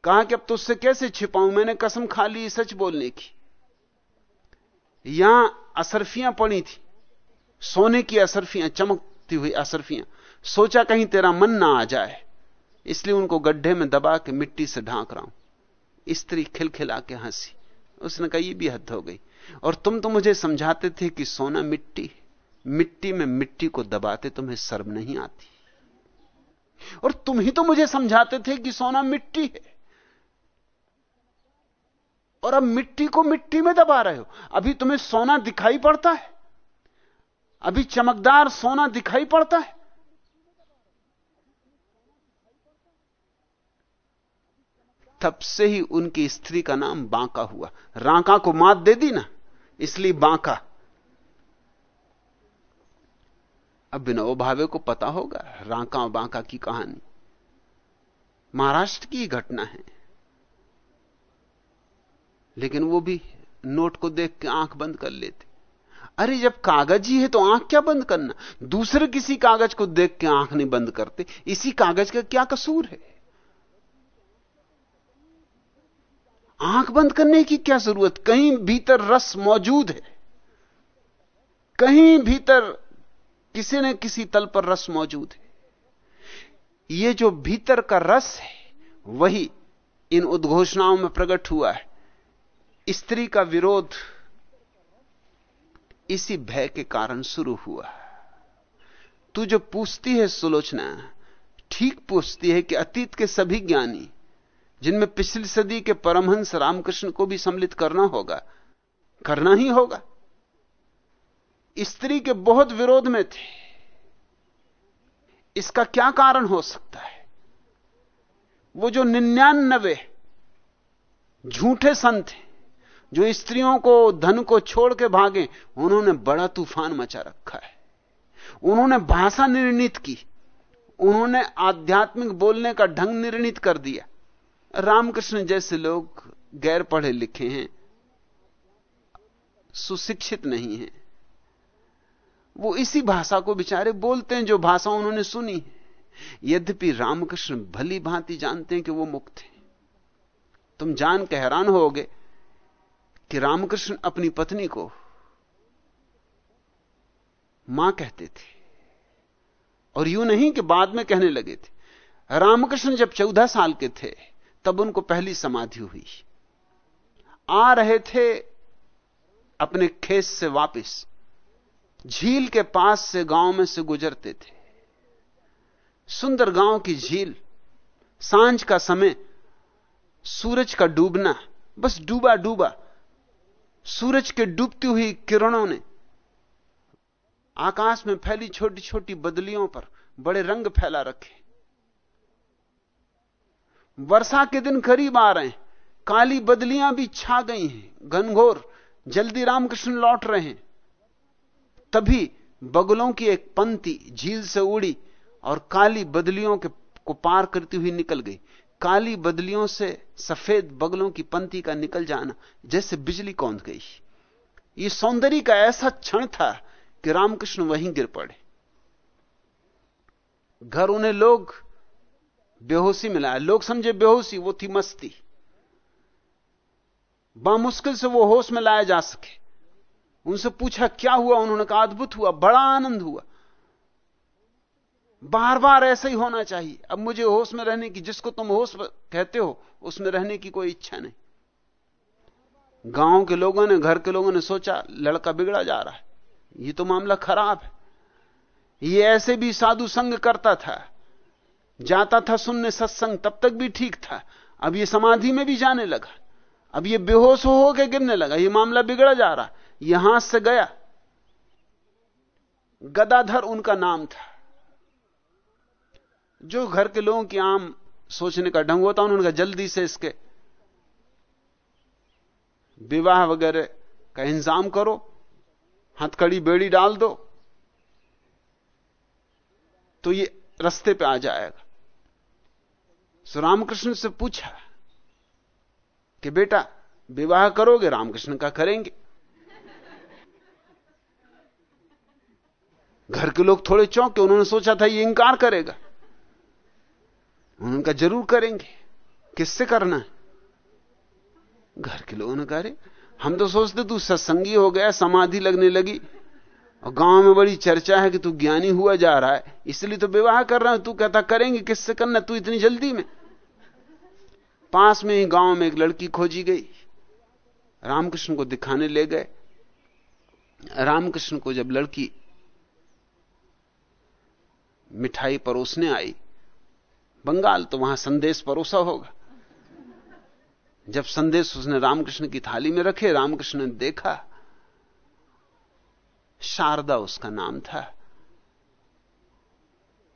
कहा कि अब तो उससे कैसे छिपाऊं? मैंने कसम खा ली सच बोलने की। यहाँ असरफियाँ पड़ी थी। सोने की असरफियाँ, चमकती हुई असरफियाँ। सोचा कहीं तेरा मन ना आ जाए, इसलिए उनको गड्ढे में दबा के मिट्टी से ढांक रहा हूँ। स्त्री खिलखिला के हँसी। उसने कहा यह भी हद हो गई। और तुम तो मुझे समझाते थे कि सोना मिट्टी मिट्टी में मिट्टी को दबाते तुम्हें शर्म नहीं आती। और तुम ही तो मुझे समझाते थे कि सोना मिट्टी है। और अब मिट्टी को मिट्टी में दबा रहे हो। अभी तुम्हें सोना दिखाई पड़ता है। अभी चमकदार सोना दिखाई पड़ता है। तब से ही उनकी स्त्री का नाम बांका हुआ। रांका को मात दे दी ना, इसलिए बांका। अब विनोबा भावे को पता होगा रांका बांका की कहानी। महाराष्ट्र की घटना है। लेकिन वो भी नोट को देख के आँख बंद कर लेते। अरे जब कागज़ ही है तो आँख क्या बंद करना? दूसरे किसी कागज़ को देख के आँख नहीं बंद करते। इसी कागज़ का क्या कसूर है? आँख बंद करने की क्या ज़रूरत? कहीं भीतर रस मौजूद है। कहीं भीतर किसी न किसी तल पर रस मौजूद है। यह जो भीतर का रस है, वही इन उद्घोषणाओं में प्रकट हुआ है। स्त्री का विरोध इसी भय के कारण शुरू हुआ। तू जो पूछती है सुलोचना, ठीक पूछती है कि अतीत के सभी ज्ञानी, जिनमें पिछली सदी के परमहंस रामकृष्ण को भी सम्मिलित करना होगा, करना ही होगा। स्त्री के बहुत विरोध में थे। इसका क्या कारण हो सकता है? वो जो निन्यानबे झूठे संत हैं जो स्त्रियों को, धन को छोड़ के भागे, उन्होंने बड़ा तूफ़ान मचा रखा है। उन्होंने भाषा निर्णित की। उन्होंने आध्यात्मिक बोलने का ढंग निर्णित कर दिया। रामकृष्ण जैसे लोग गैर पढ़े लिखे हैं, सुशिक्षित नहीं हैं। वो इसी भाषा को बेचारे बोलते हैं जो भाषा उन्होंने सुनी है। यद्यपि रामकृष्ण भली भांति जानते हैं कि वो मुक्त हैं। तुम जान के हैरान होगे कि रामकृष्ण अपनी पत्नी को माँ कहते थे। और यूँ नहीं कि बाद में कहने लगे थे। रामकृष्ण जब चौदह साल के थे, तब उनको पहली समाधि हुई। आ रहे थे अपने खेत से वापस। झील के पास से गाँव में से गुजरते थे। सुंदर गाँव की झील, साँझ का समय, सूरज का डूबना, बस डूबा डूबा सूरज के डूबती हुई किरणों ने आकाश में फैली छोटी छोटी बदलियों पर बड़े रंग फैला रखे। वर्षा के दिन करीब आ रहे हैं, काली बदलियाँ भी छा गई हैं, घनघोर, जल्दी रामकृष्ण लौट रहे हैं। तभी बगलों की एक पंक्ति झील से उड़ी और काली बदलियों के को पार करती हुई निकल गई। काली बदलियों से सफ़ेद बगलों की पंक्ति का निकल जाना, जैसे बिजली कौंध गई। ये सौंदर्य का ऐसा क्षण था कि रामकृष्ण वहीं गिर पड़े। घर उन्हें लोग बेहोशी मिलाया लोग समझे बेहोशी, वो थी मस्ती। बामुश्किल से वो होश में लाया जा सके। उनसे पूछा, क्या हुआ? उन्होंने कहा, अद्भुत हुआ, बड़ा आनंद हुआ। बार बार ऐसा ही होना चाहिए। अब मुझे होश में रहने की, जिसको तुम होश कहते हो, उसमें रहने की कोई इच्छा नहीं। गाँव के लोगों ने, घर के लोगों ने सोचा, लड़का बिगड़ा जा रहा है। ये तो मामला खराब है। ये ऐसे भी साधु संग करता था। जाता था सुनने सत्संग, तब तक भी ठीक था। अब ये समाधि में भी जाने लगा। अब ये बेहोश हो के गिरने लगा। ये मामला बिगड़ा जा रहा। यहाँ से गया। गदाधर उनका नाम था। जो घर के लोगों की आम सोचने का ढंग होता उन्होंने कहा, जल्दी से इसके विवाह वगैरह का इंतज़ाम करो, हथकड़ी, बेड़ी डाल दो तो ये रस्ते पे आ जाएगा। सो रामकृष्ण से पूछा कि बेटा, विवाह करोगे, रामकृष्ण का करेंगे। घर के लोग थोड़े चौंके, उन्होंने सोचा था ये इंकार करेगा। उन्होंने कहा, ज़रूर करेंगे। किससे करना है? घर के लोगों ने कहा हम तो सोचते तू सत्संगी हो गया, समाधि लगने लगी। और गाँव में बड़ी चर्चा है कि तू ज्ञानी हुआ जा रहा है। इसलिए तो विवाह कर रहा है। तू कहता, करेंगे, किससे करना तू इतनी जल्दी में। पास में ही गाँव में एक लड़की खोजी गई। रामकृष्ण को दिखाने ले गए। रामकृष्ण को जब लड़की मिठाई परोसने आई बंगाल तो वहाँ संदेश परोसा होगा। जब संदेश उसने रामकृष्ण की थाली में रखे, रामकृष्ण ने देखा, शारदा उसका नाम था।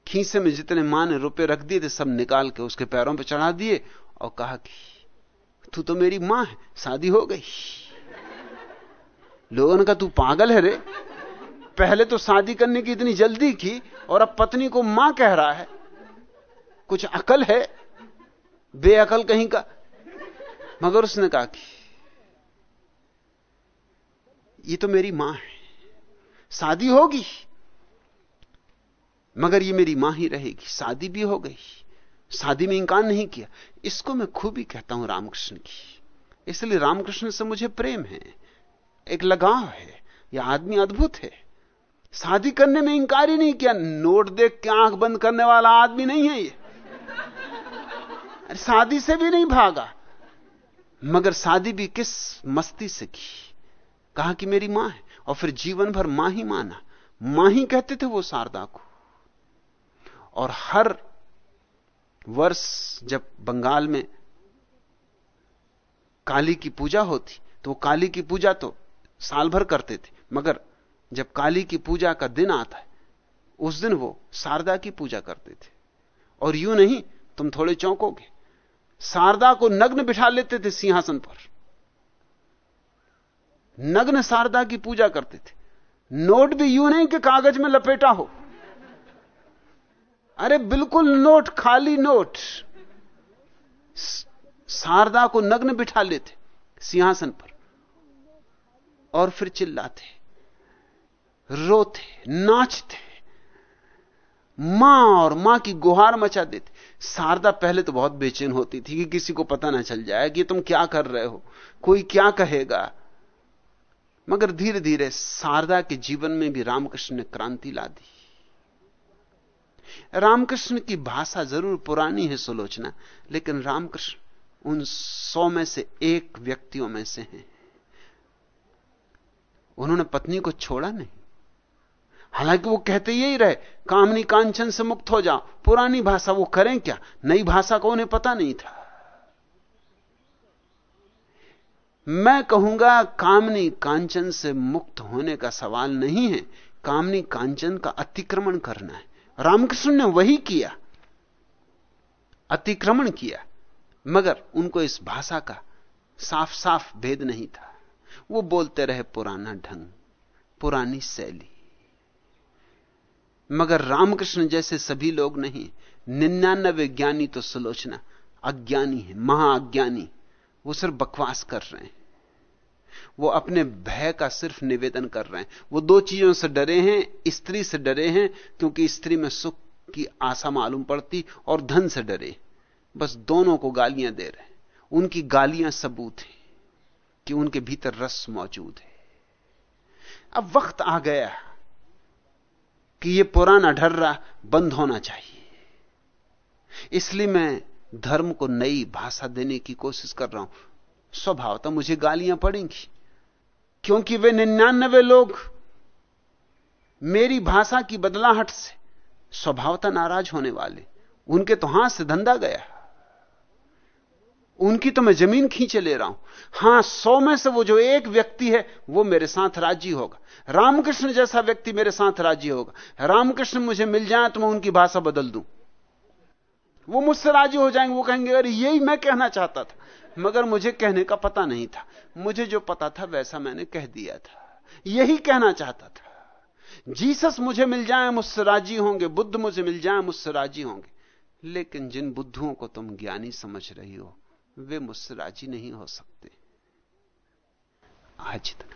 खीसे में जितने माँ ने रुपए रख दिए थे, सब निकाल के उसके पैरों पे चढ़ा दिए और कहा कि, तू तो मेरी माँ है, शादी हो गई। लोगों ने कहा, तू पागल है रे। पहले तो शादी करने की इतनी जल्दी की और अब पत्नी को माँ कह रहा है। कुछ अकल है? बेअकल कहीं का? मगर उसने कहा कि, ये तो मेरी माँ है। शादी होगी, मगर ये मेरी माँ ही रहेगी। शादी भी हो गई। शादी में इंकार नहीं किया। इसको मैं खूबी कहता हूँ रामकृष्ण की। इसलिए रामकृष्ण से मुझे प्रेम है। एक लगाव है। यह आदमी अद्भुत है। शादी करने में इंकार ही नहीं किया। नोट देख के आँख बंद करने वाला आदमी नहीं है ये। शादी से भी नहीं भागा। मगर शादी भी किस मस्ती से की? कहा कि मेरी माँ है, और फिर जीवन भर माँ ही माना। माँ ही कहते थे वो शारदा को। और हर वर्ष जब बंगाल में काली की पूजा होती तो काली की पूजा तो साल भर करते थे। मगर जब काली की पूजा का दिन आता है, उस दिन वो शारदा की पूजा करते थे। और यूँ नहीं, तुम थोड़े चौंकोगे। शारदा को नग्न बिठा लेते थे सिंहासन पर। नग्न शारदा की पूजा करते थे। नोट भी यूँ नहीं कि कागज़ में लपेटा हो। अरे बिल्कुल नोट, खाली नोट। शारदा को नग्न बिठा लेते सिंहासन पर और फिर चिल्लाते, रोते, नाचते। माँ और माँ की गुहार मचा देते। शारदा पहले तो बहुत बेचैन होती थी कि किसी को पता ना चल जाए कि तुम क्या कर रहे हो, कोई क्या कहेगा। मगर धीरे धीरे शारदा के जीवन में भी रामकृष्ण ने क्रांति ला दी। रामकृष्ण की भाषा ज़रूर पुरानी है सुलोचना, लेकिन रामकृष्ण उन सौ में से एक व्यक्तियों में से हैं। उन्होंने पत्नी को छोड़ा नहीं। हालाँकि वो कहते यही रहे, कामनी कांचन से मुक्त हो जाओ। पुरानी भाषा वो करें क्या? नई भाषा को उन्हें पता नहीं था। मैं कहूँगा, कामनी कांचन से मुक्त होने का सवाल नहीं है। कामनी कांचन का अतिक्रमण करना है। रामकृष्ण ने वही किया। अतिक्रमण किया। मगर उनको इस भाषा का साफ़ साफ़ भेद नहीं था। वो बोलते रहे पुराना ढंग, पुरानी शैली। मगर रामकृष्ण जैसे सभी लोग नहीं। निन्यानवे ज्ञानी तो सुलोचना, अज्ञानी है, महाअज्ञानी। वो सिर्फ़ बकवास कर रहे हैं। वो अपने भय का सिर्फ़ निवेदन कर रहे हैं। वो दो चीज़ों से डरे हैं, स्त्री से डरे हैं, क्योंकि स्त्री में सुख की आशा मालूम पड़ती और धन से डरे। बस दोनों को गालियाँ दे रहे हैं। उनकी गालियाँ सबूत हैं कि उनके भीतर रस मौजूद है। अब वक्त आ गया कि यह पुराना ढर्रा बंद होना चाहिए। इसलिए मैं धर्म को नई भाषा देने की कोशिश कर रहा हूँ। स्वभाव तो मुझे गालियाँ पड़ेंगी, क्योंकि वे निन्यानवे लोग मेरी भाषा की बदलाहट से स्वभावता नाराज़ होने वाले, उनके तो हाथ से धंधा गया। उनकी तो मैं ज़मीन खींचे ले रहा हूँ। हाँ, सौ में से वो जो एक व्यक्ति है, वो मेरे साथ राज़ी होगा। रामकृष्ण जैसा व्यक्ति मेरे साथ राज़ी होगा। रामकृष्ण मुझे मिल जाए तो मैं उनकी भाषा बदल दूँ। वो मुझसे राज़ी हो जाएँगे, वो कहेंगे, अरे, यही मैं कहना चाहता था। मगर मुझे कहने का पता नहीं था। मुझे जो पता था, वैसा मैंने कह दिया था। यही कहना चाहता था। जीसस मुझे मिल जाए, मुझसे राज़ी होंगे। बुद्ध मुझे मिल जाए, मुझसे राज़ी होंगे। लेकिन जिन बुद्धुओं को तुम ज्ञानी समझ रही हो वे मुझसे राज़ी नहीं हो सकते। आज इतना